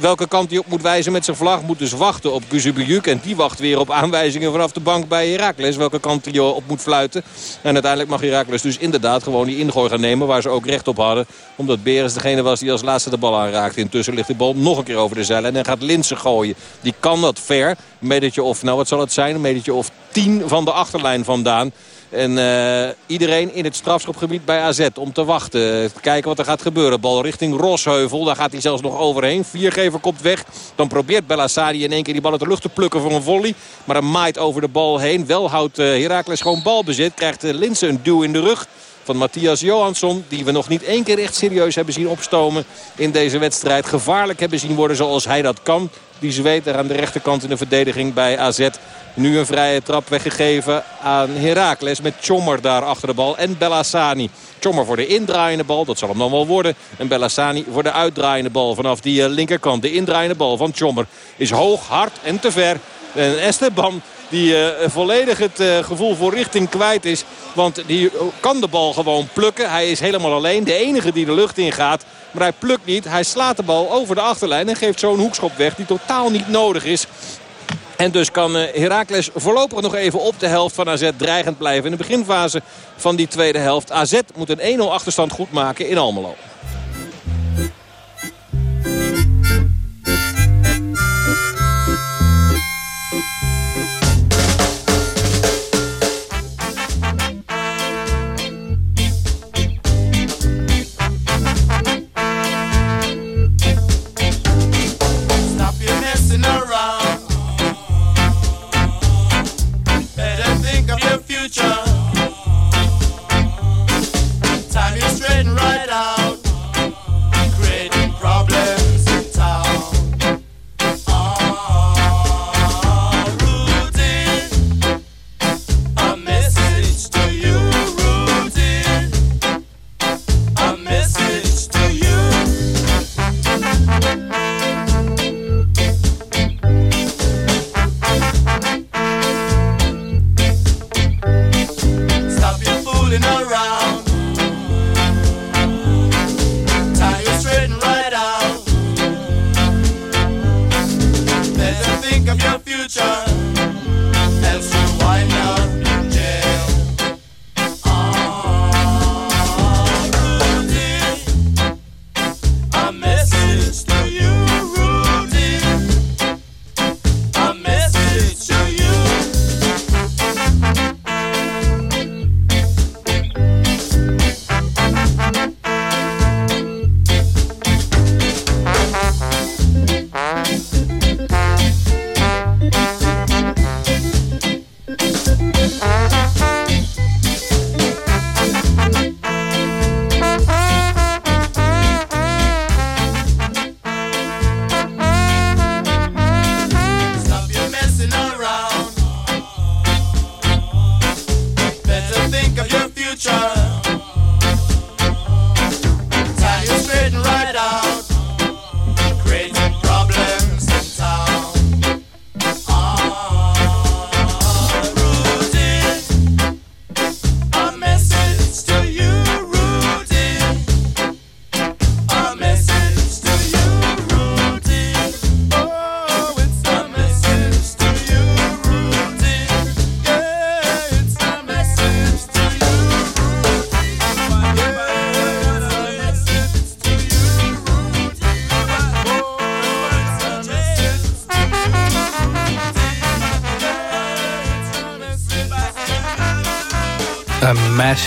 welke kant hij op moet wijzen met zijn vlag. Moet dus wachten op Guzubiuk. En die wacht weer op aanwijzingen vanaf de bank bij Heracles. Welke kant hij op moet fluiten. En uiteindelijk mag Heracles dus inderdaad gewoon die ingooi gaan nemen. Waar ze ook recht op hadden. Omdat Berens degene was die als laatste de bal aanraakte. Intussen ligt de bal nog een keer over de zeilen. En dan gaat Linsen gooien. Die kan dat ver. Een metertje of, nou wat zal het zijn? Een metertje of tien van de achterlijn vandaan. En uh, iedereen in het strafschopgebied bij AZ om te wachten. Te kijken wat er gaat gebeuren. Bal richting Rosheuvel. Daar gaat hij zelfs nog overheen. Viergever komt weg. Dan probeert Bellassadi in één keer die bal uit de lucht te plukken voor een volley. Maar hij maait over de bal heen. Wel houdt uh, Heracles gewoon balbezit. Krijgt uh, Linsen een duw in de rug van Matthias Johansson. Die we nog niet één keer echt serieus hebben zien opstomen in deze wedstrijd. Gevaarlijk hebben zien worden zoals hij dat kan. Die zweet er aan de rechterkant in de verdediging bij AZ. Nu een vrije trap weggegeven aan Heracles met Chommer daar achter de bal. En Bellassani. Chommer voor de indraaiende bal, dat zal hem dan wel worden. En Bellassani voor de uitdraaiende bal vanaf die eh, linkerkant. De indraaiende bal van Chommer is hoog, hard en te ver. En Esteban die uh, volledig het uh, gevoel voor richting kwijt is. Want die kan de bal gewoon plukken. Hij is helemaal alleen. De enige die de lucht in gaat. Maar hij plukt niet. Hij slaat de bal over de achterlijn. En geeft zo'n hoekschop weg die totaal niet nodig is. En dus kan Heracles voorlopig nog even op de helft van AZ dreigend blijven. In de beginfase van die tweede helft. AZ moet een 1-0 achterstand goed maken in Almelo.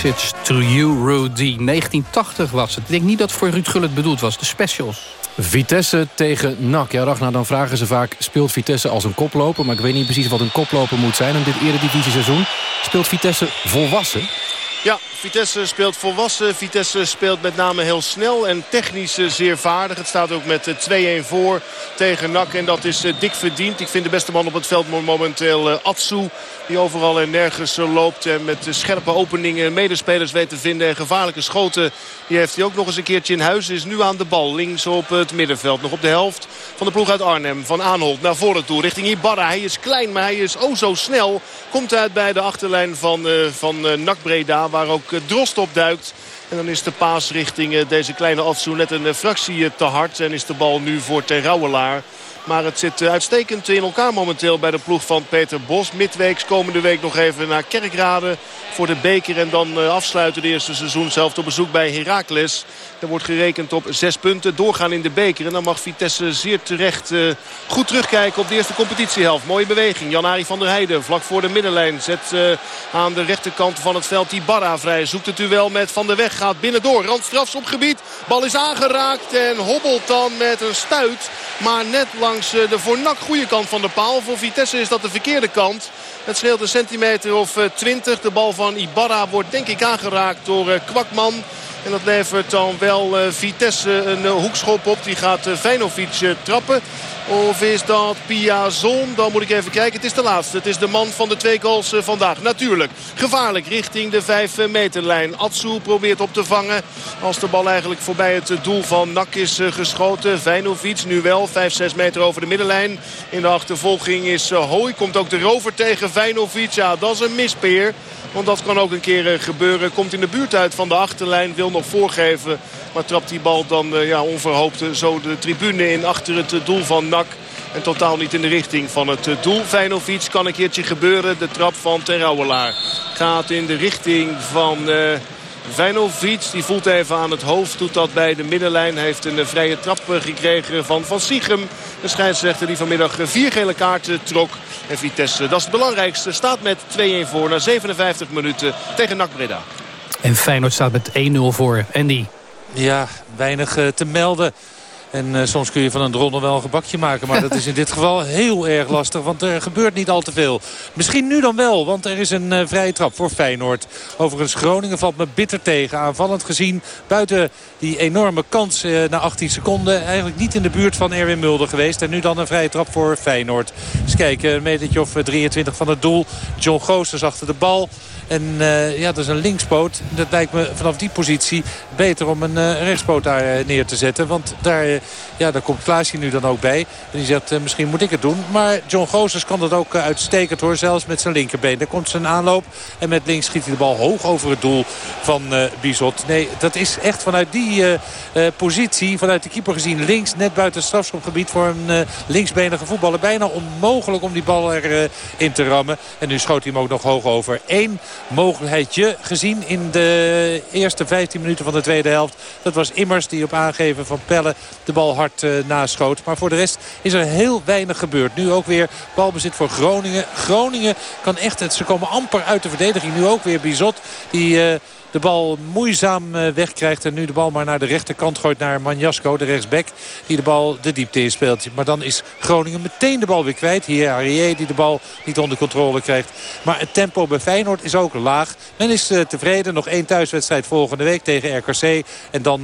Message to You, Rudy. 1980 was het. Ik denk niet dat het voor Ruud Gullit bedoeld was. De specials. Vitesse tegen NAC. Ja, Ragnar, dan vragen ze vaak... speelt Vitesse als een koploper? Maar ik weet niet precies wat een koploper moet zijn... in dit eredivisie-seizoen. Speelt Vitesse volwassen? Ja, Vitesse speelt volwassen. Vitesse speelt met name heel snel en technisch zeer vaardig. Het staat ook met 2-1 voor tegen NAC. En dat is dik verdiend. Ik vind de beste man op het veld momenteel Atsu. Die overal en nergens loopt. En met scherpe openingen medespelers weet te vinden. En gevaarlijke schoten. Die heeft hij ook nog eens een keertje in huis. Is nu aan de bal. Links op het middenveld. Nog op de helft van de ploeg uit Arnhem. Van Aanholt naar voren toe. Richting Ibarra. Hij is klein maar hij is oh zo snel. Komt uit bij de achterlijn van, van NAC Breda. Waar ook uh, Drost op duikt. En dan is de paas richting deze kleine Atsu net een fractie te hard. En is de bal nu voor Terouwelaar. Maar het zit uitstekend in elkaar momenteel bij de ploeg van Peter Bos. Midweeks komende week nog even naar Kerkrade voor de beker. En dan afsluiten de eerste seizoen zelf op bezoek bij Heracles. Er wordt gerekend op zes punten. Doorgaan in de beker. En dan mag Vitesse zeer terecht uh, goed terugkijken op de eerste competitiehelft. Mooie beweging. Jan-Ari van der Heijden vlak voor de middenlijn. Zet aan de rechterkant van het veld Ibarra vrij. Zoekt het duel met Van der Weg. Gaat binnendoor. Randstrafsopgebied. Bal is aangeraakt en hobbelt dan met een stuit. Maar net uh, de voor NAC goede kant van de paal. Voor Vitesse is dat de verkeerde kant. Het scheelt een centimeter of 20. De bal van Ibarra wordt denk ik aangeraakt door Kwakman. En dat levert dan wel Vitesse een hoekschop op. Die gaat Vijnovic trappen. Of is dat Piazon? Dan moet ik even kijken. Het is de laatste. Het is de man van de twee goals eh, vandaag. Natuurlijk. Gevaarlijk richting de 5 eh, meterlijn. Atsu probeert op te vangen. Als de bal eigenlijk voorbij het doel van Nak is eh, geschoten. Vijnovic nu wel. 5, 6 meter over de middenlijn. In de achtervolging is Hooi. Komt ook de rover tegen Vijnovic. Ja, dat is een mispeer. Want dat kan ook een keer gebeuren. Komt in de buurt uit van de achterlijn. Wil nog voorgeven. Maar trapt die bal dan ja, onverhoopt zo de tribune in achter het doel van Nak. En totaal niet in de richting van het doel. Vijnovic kan een keertje gebeuren. De trap van Terouwelaar gaat in de richting van... Uh, die voelt even aan het hoofd, doet dat bij de middenlijn. Heeft een vrije trap gekregen van Van Siegem. De scheidsrechter die vanmiddag vier gele kaarten trok. En Vitesse, dat is het belangrijkste, staat met 2-1 voor na 57 minuten tegen NAC Breda. En Feyenoord staat met 1-0 voor. Andy. Ja, weinig te melden. En uh, soms kun je van een drommel wel een gebakje maken. Maar dat is in dit geval heel erg lastig. Want er gebeurt niet al te veel. Misschien nu dan wel. Want er is een uh, vrije trap voor Feyenoord. Overigens Groningen valt me bitter tegen. Aanvallend gezien. Buiten die enorme kans uh, na 18 seconden. Eigenlijk niet in de buurt van Erwin Mulder geweest. En nu dan een vrije trap voor Feyenoord. Eens kijken. Een metertje of 23 van het doel. John Goosters achter de bal. En ja, dat is een linkspoot. Dat lijkt me vanaf die positie beter om een rechtspoot daar neer te zetten. Want daar, ja, daar komt Klaasje nu dan ook bij. En die zegt, misschien moet ik het doen. Maar John Gozes kan dat ook uitstekend hoor. Zelfs met zijn linkerbeen. Daar komt zijn aanloop. En met links schiet hij de bal hoog over het doel van Bizot. Nee, dat is echt vanuit die positie, vanuit de keeper gezien links. Net buiten het strafschopgebied voor een linksbenige voetballer. Bijna onmogelijk om die bal erin te rammen. En nu schoot hij hem ook nog hoog over. Eén mogelijkheidje gezien in de eerste 15 minuten van de tweede helft. Dat was Immers die op aangeven van Pelle de bal hard uh, naschoot. Maar voor de rest is er heel weinig gebeurd. Nu ook weer balbezit voor Groningen. Groningen kan echt, het, ze komen amper uit de verdediging. Nu ook weer Bizot die... Uh, de bal moeizaam eh, wegkrijgt. En nu de bal maar naar de rechterkant gooit naar Manjasko, de rechtsback. Die de bal de diepte inspeelt. Maar dan is Groningen meteen de bal weer kwijt. Hier Arié die de bal niet onder controle krijgt. Maar het tempo bij Feyenoord is ook laag. Men is tevreden. Nog één thuiswedstrijd volgende week tegen RKC. En dan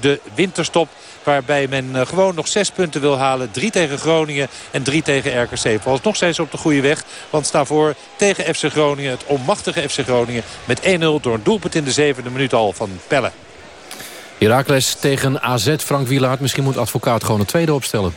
de winterstop. Waarbij men gewoon nog zes punten wil halen. Drie tegen Groningen en drie tegen RKC. Vooralsnog zijn ze op de goede weg. Want staan voor tegen FC Groningen. Het onmachtige FC Groningen met 1-0 door een doelpunt in de zevende minuut al van Pelle. Heracles tegen AZ, Frank Wielaert. Misschien moet advocaat gewoon een tweede opstellen.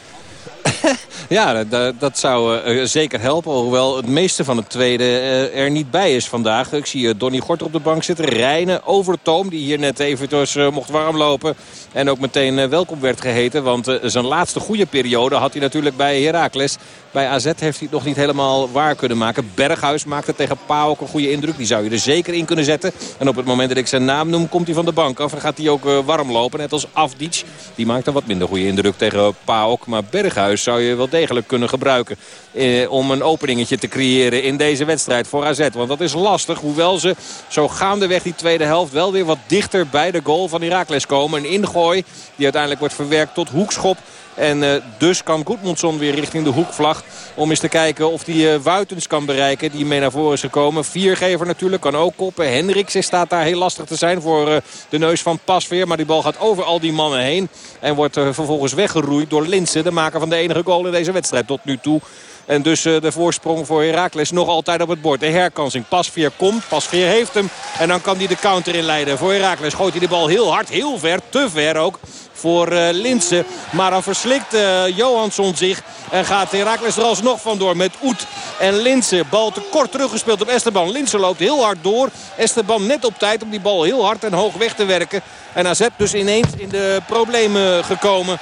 Ja, dat, dat zou uh, zeker helpen. Hoewel het meeste van het tweede uh, er niet bij is vandaag. Ik zie Donny Gorter op de bank zitten. Rijnen, Overtoom, die hier net even dus, mocht warmlopen. En ook meteen welkom werd geheten. Want zijn laatste goede periode had hij natuurlijk bij Heracles. Bij AZ heeft hij het nog niet helemaal waar kunnen maken. Berghuis maakte tegen PAOK een goede indruk. Die zou je er zeker in kunnen zetten. En op het moment dat ik zijn naam noem, komt hij van de bank af. En gaat hij ook warm lopen. Net als Afdic. Die maakt een wat minder goede indruk tegen PAOK. Maar Berghuis zou je wel degelijk kunnen gebruiken. Eh, om een openingetje te creëren in deze wedstrijd voor AZ. Want dat is lastig. Hoewel ze zo gaandeweg die tweede helft wel weer wat dichter bij de goal van Heracles komen. Een ingooi die uiteindelijk wordt verwerkt tot hoekschop. En uh, dus kan Goedmondson weer richting de hoekvlag. Om eens te kijken of hij uh, Wuitens kan bereiken. Die mee naar voren is gekomen. Viergever natuurlijk kan ook koppen. Hendricks staat daar heel lastig te zijn voor uh, de neus van Pasveer. Maar die bal gaat over al die mannen heen. En wordt vervolgens weggeroeid door Linsen. De maker van de enige goal in deze wedstrijd tot nu toe. En dus uh, de voorsprong voor Heracles nog altijd op het bord. De herkansing. Pasveer komt. Pasveer heeft hem. En dan kan hij de counter inleiden. Voor Heracles gooit hij de bal heel hard. Heel ver. Te ver ook voor uh, Linsen. Maar dan verslikt uh, Johansson zich. En gaat Herakles er alsnog vandoor met Oet en Linsen. Bal te kort teruggespeeld op Esteban. Linsen loopt heel hard door. Esteban net op tijd om die bal heel hard en hoog weg te werken. En AZ dus ineens in de problemen gekomen.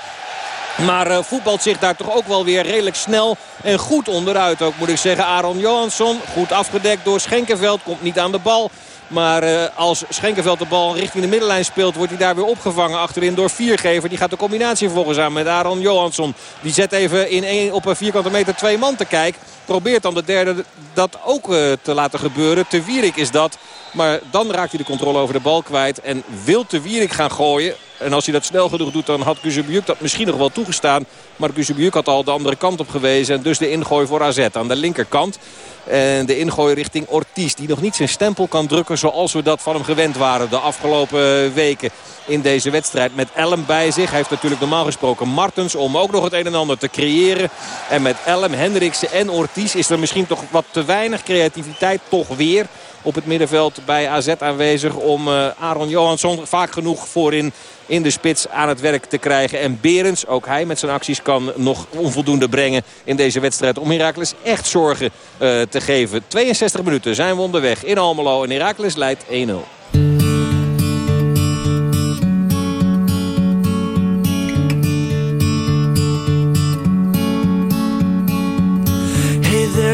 Maar uh, voetbalt zich daar toch ook wel weer redelijk snel en goed onderuit. Ook moet ik zeggen Aaron Johansson. Goed afgedekt door Schenkenveld. Komt niet aan de bal. Maar uh, als Schenkenveld de bal richting de middenlijn speelt... wordt hij daar weer opgevangen achterin door Viergever. Die gaat de combinatie volgens aan met Aaron Johansson. Die zet even in een, op een vierkante meter twee man te kijken. Probeert dan de derde dat ook uh, te laten gebeuren. Te Wierik is dat. Maar dan raakt hij de controle over de bal kwijt. En wil de Wierik gaan gooien. En als hij dat snel genoeg doet, dan had Kuzubjuk dat misschien nog wel toegestaan. Maar Kuzubjuk had al de andere kant op gewezen. En dus de ingooi voor AZ aan de linkerkant. En de ingooi richting Ortiz. Die nog niet zijn stempel kan drukken zoals we dat van hem gewend waren de afgelopen weken in deze wedstrijd. Met Elm bij zich. Hij heeft natuurlijk normaal gesproken Martens om ook nog het een en ander te creëren. En met Elm, Hendriksen en Ortiz is er misschien toch wat te weinig creativiteit toch weer op het middenveld bij AZ aanwezig om uh, Aaron Johansson vaak genoeg voorin in de spits aan het werk te krijgen. En Berends, ook hij met zijn acties kan nog onvoldoende brengen in deze wedstrijd. Om Heracles echt zorgen uh, te geven. 62 minuten zijn we onderweg in Almelo en Heracles leidt 1-0.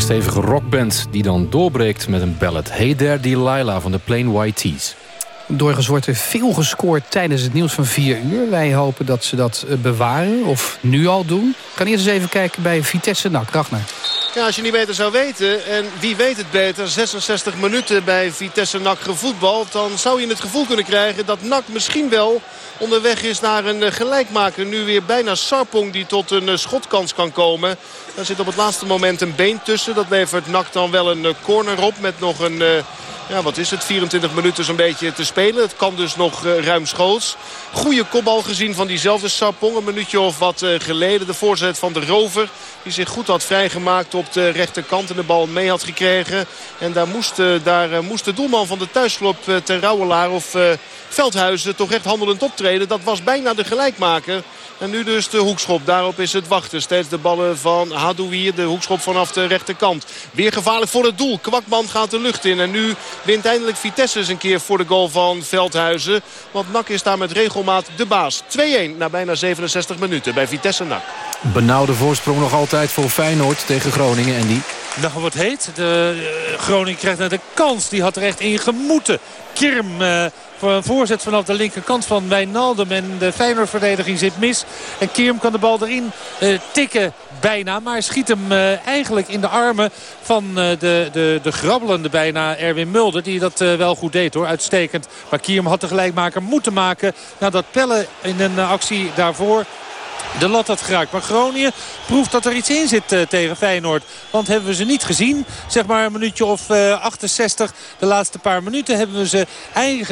Stevige rockband die dan doorbreekt met een ballad. Hey there Delilah van de Plain White Tees. Doorgers wordt er veel gescoord tijdens het nieuws van 4 uur. Wij hopen dat ze dat eh, bewaren of nu al doen. We gaan eerst eens even kijken bij Vitesse NAC. Ragnar. Als je niet beter zou weten, en wie weet het beter... 66 minuten bij Vitesse NAC gevoetbald... dan zou je het gevoel kunnen krijgen dat NAC misschien wel onderweg is naar een eh, gelijkmaker. Nu weer bijna Sarpong die tot een eh, schotkans kan komen. Daar zit op het laatste moment een been tussen. Dat levert NAC dan wel een eh, corner op met nog een... Ja, wat is het? 24 minuten zo'n beetje te spelen. Het kan dus nog uh, ruimschoots. Goede kopbal gezien van diezelfde Sarpong. Een minuutje of wat uh, geleden. De voorzet van de Rover. Die zich goed had vrijgemaakt op de rechterkant. En de bal mee had gekregen. En daar moest, uh, daar, moest de doelman van de thuisclub ter Rouwelaar of Veldhuizen toch echt handelend optreden. Dat was bijna de gelijkmaker. En nu dus de hoekschop. Daarop is het wachten. Steeds de ballen van Hadouier. De hoekschop vanaf de rechterkant. Weer gevaarlijk voor het doel. Kwakman gaat de lucht in. En nu wint eindelijk Vitesse eens een keer voor de goal van Veldhuizen. Want NAC is daar met regelmaat de baas. 2-1 na bijna 67 minuten bij Vitesse NAC. Benauwde voorsprong nog altijd voor Feyenoord tegen Groningen. En die nou, wat heet. De, uh, Groningen krijgt net een kans. Die had er echt in gemoeten. Kirm uh, voor een voorzet vanaf de linkerkant van Wijnaldum. En de Feyenoord-verdediging zit mis. En Kirm kan de bal erin uh, tikken bijna. Maar schiet hem eigenlijk in de armen van de, de, de grabbelende bijna Erwin Mulder. Die dat wel goed deed hoor. Uitstekend. Maar Kirm had de gelijkmaker moeten maken. Nadat Pelle in een actie daarvoor de lat had geraakt. Maar Groningen proeft dat er iets in zit uh, tegen Feyenoord. Want hebben we ze niet gezien. Zeg maar een minuutje of uh, 68. De laatste paar minuten hebben we ze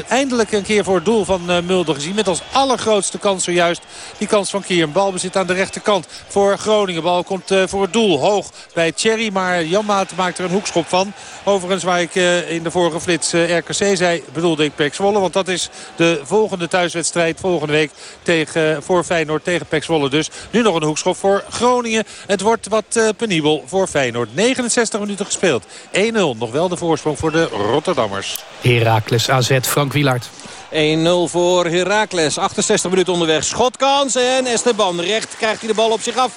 eindelijk een keer voor het doel van uh, Mulder gezien. Met als allergrootste kans zojuist die kans van Kier. Bal zit aan de rechterkant voor Groningen. Bal komt voor het doel. Hoog bij Thierry. Maar Jan Maat maakt er een hoekschop van. Overigens waar ik in de vorige flits RKC zei bedoelde ik Pek Zwolle. Want dat is de volgende thuiswedstrijd volgende week tegen, voor Feyenoord tegen Pek dus. Nu nog een hoekschop voor Groningen. Het wordt wat uh, penibel voor Feyenoord. 69 minuten gespeeld. 1-0. Nog wel de voorsprong voor de Rotterdammers. Heracles AZ, Frank Wielaert. 1-0 voor Heracles. 68 minuten onderweg. Schotkans en Esteban. Recht krijgt hij de bal op zich af.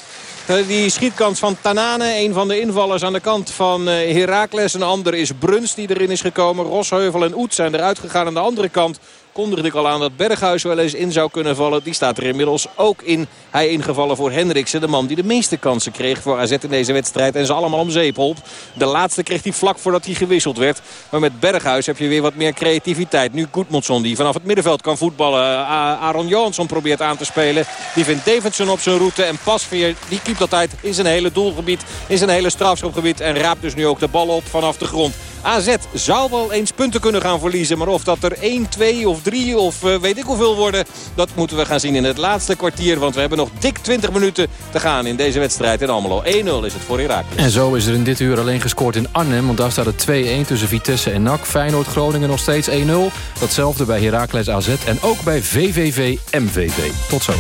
Die schietkans van Tanane, een van de invallers aan de kant van Heracles. Een ander is Bruns die erin is gekomen. Rosheuvel en Oet zijn eruit gegaan aan de andere kant kondigde ik al aan dat Berghuis wel eens in zou kunnen vallen. Die staat er inmiddels ook in. Hij ingevallen voor Hendriksen. De man die de meeste kansen kreeg voor AZ in deze wedstrijd. En ze allemaal om. De laatste kreeg hij vlak voordat hij gewisseld werd. Maar met Berghuis heb je weer wat meer creativiteit. Nu Goedmondson die vanaf het middenveld kan voetballen. Aaron Johansson probeert aan te spelen. Die vindt Davidson op zijn route. En Pasveer die keept altijd in zijn hele doelgebied. In zijn hele strafschopgebied. En raapt dus nu ook de bal op vanaf de grond. AZ zou wel eens punten kunnen gaan verliezen. Maar of dat er 1, 2 of 3 of uh, weet ik hoeveel worden... dat moeten we gaan zien in het laatste kwartier. Want we hebben nog dik 20 minuten te gaan in deze wedstrijd in Almelo. 1-0 is het voor Herakles. En zo is er in dit uur alleen gescoord in Arnhem. Want daar staat het 2-1 tussen Vitesse en NAC. Feyenoord-Groningen nog steeds 1-0. Datzelfde bij Heracles AZ en ook bij VVV MVV. Tot zo.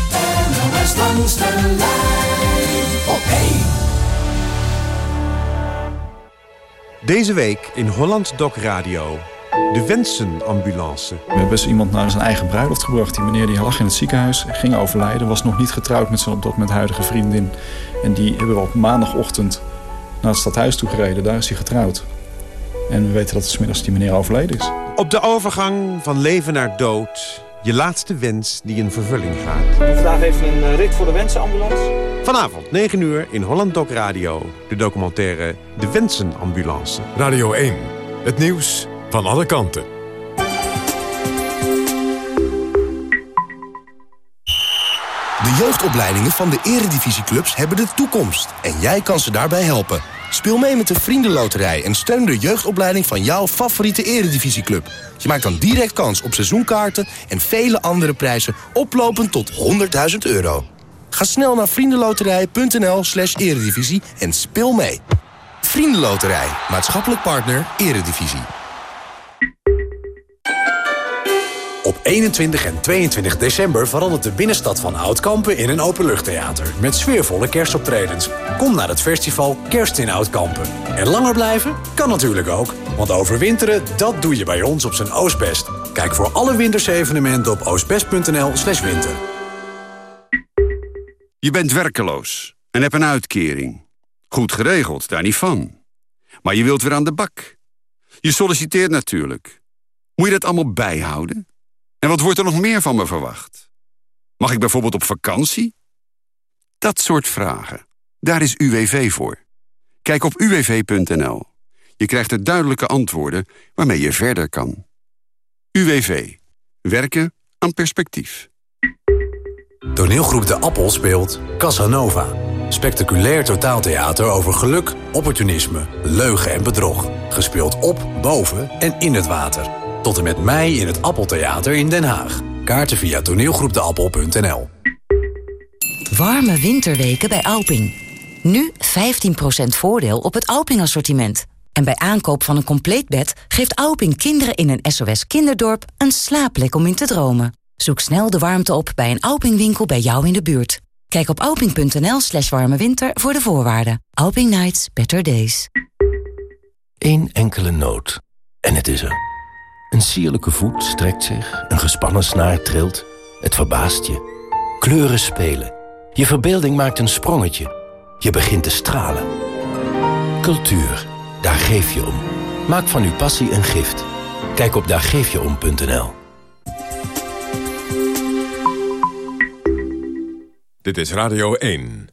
Deze week in Holland Doc Radio. De Wensenambulance. We hebben dus iemand naar zijn eigen bruiloft gebracht. Die meneer die lag in het ziekenhuis, ging overlijden. Was nog niet getrouwd met zijn op dat moment huidige vriendin. En die hebben we op maandagochtend naar het stadhuis toe gereden. Daar is hij getrouwd. En we weten dat het smiddags die meneer overleden is. Op de overgang van leven naar dood. Je laatste wens die in vervulling gaat. Vandaag even een rit voor de Wensenambulance. Vanavond 9 uur in Holland Doc Radio. De documentaire De Wensenambulance. Radio 1. Het nieuws van alle kanten. De jeugdopleidingen van de eredivisieclubs hebben de toekomst. En jij kan ze daarbij helpen. Speel mee met de Vriendenloterij en steun de jeugdopleiding van jouw favoriete eredivisieclub. Je maakt dan direct kans op seizoenkaarten en vele andere prijzen oplopend tot 100.000 euro. Ga snel naar vriendenloterij.nl slash eredivisie en speel mee. Vriendenloterij, maatschappelijk partner, eredivisie. Op 21 en 22 december verandert de binnenstad van Oudkampen in een openluchttheater. Met sfeervolle kerstoptredens. Kom naar het festival Kerst in Oudkampen. En langer blijven? Kan natuurlijk ook. Want overwinteren, dat doe je bij ons op zijn Oostbest. Kijk voor alle winterse evenementen op oostbest.nl slash winter. Je bent werkeloos en hebt een uitkering. Goed geregeld, daar niet van. Maar je wilt weer aan de bak. Je solliciteert natuurlijk. Moet je dat allemaal bijhouden? En wat wordt er nog meer van me verwacht? Mag ik bijvoorbeeld op vakantie? Dat soort vragen. Daar is UWV voor. Kijk op uwv.nl. Je krijgt er duidelijke antwoorden waarmee je verder kan. UWV. Werken aan perspectief. Toneelgroep De Appel speelt Casanova. Spectaculair totaaltheater over geluk, opportunisme, leugen en bedrog. Gespeeld op, boven en in het water. Tot en met mei in het Appeltheater in Den Haag. Kaarten via toneelgroepdeappel.nl Warme winterweken bij Alping. Nu 15% voordeel op het Alping-assortiment. En bij aankoop van een compleet bed geeft Alping kinderen in een SOS kinderdorp een slaapplek om in te dromen. Zoek snel de warmte op bij een Alping-winkel bij jou in de buurt. Kijk op alping.nl slash voor de voorwaarden. Alping Nights, better days. Eén enkele noot. En het is er. Een sierlijke voet strekt zich, een gespannen snaar trilt. Het verbaast je. Kleuren spelen. Je verbeelding maakt een sprongetje. Je begint te stralen. Cultuur, daar geef je om. Maak van uw passie een gift. Kijk op daargeefjeom.nl Dit is Radio 1.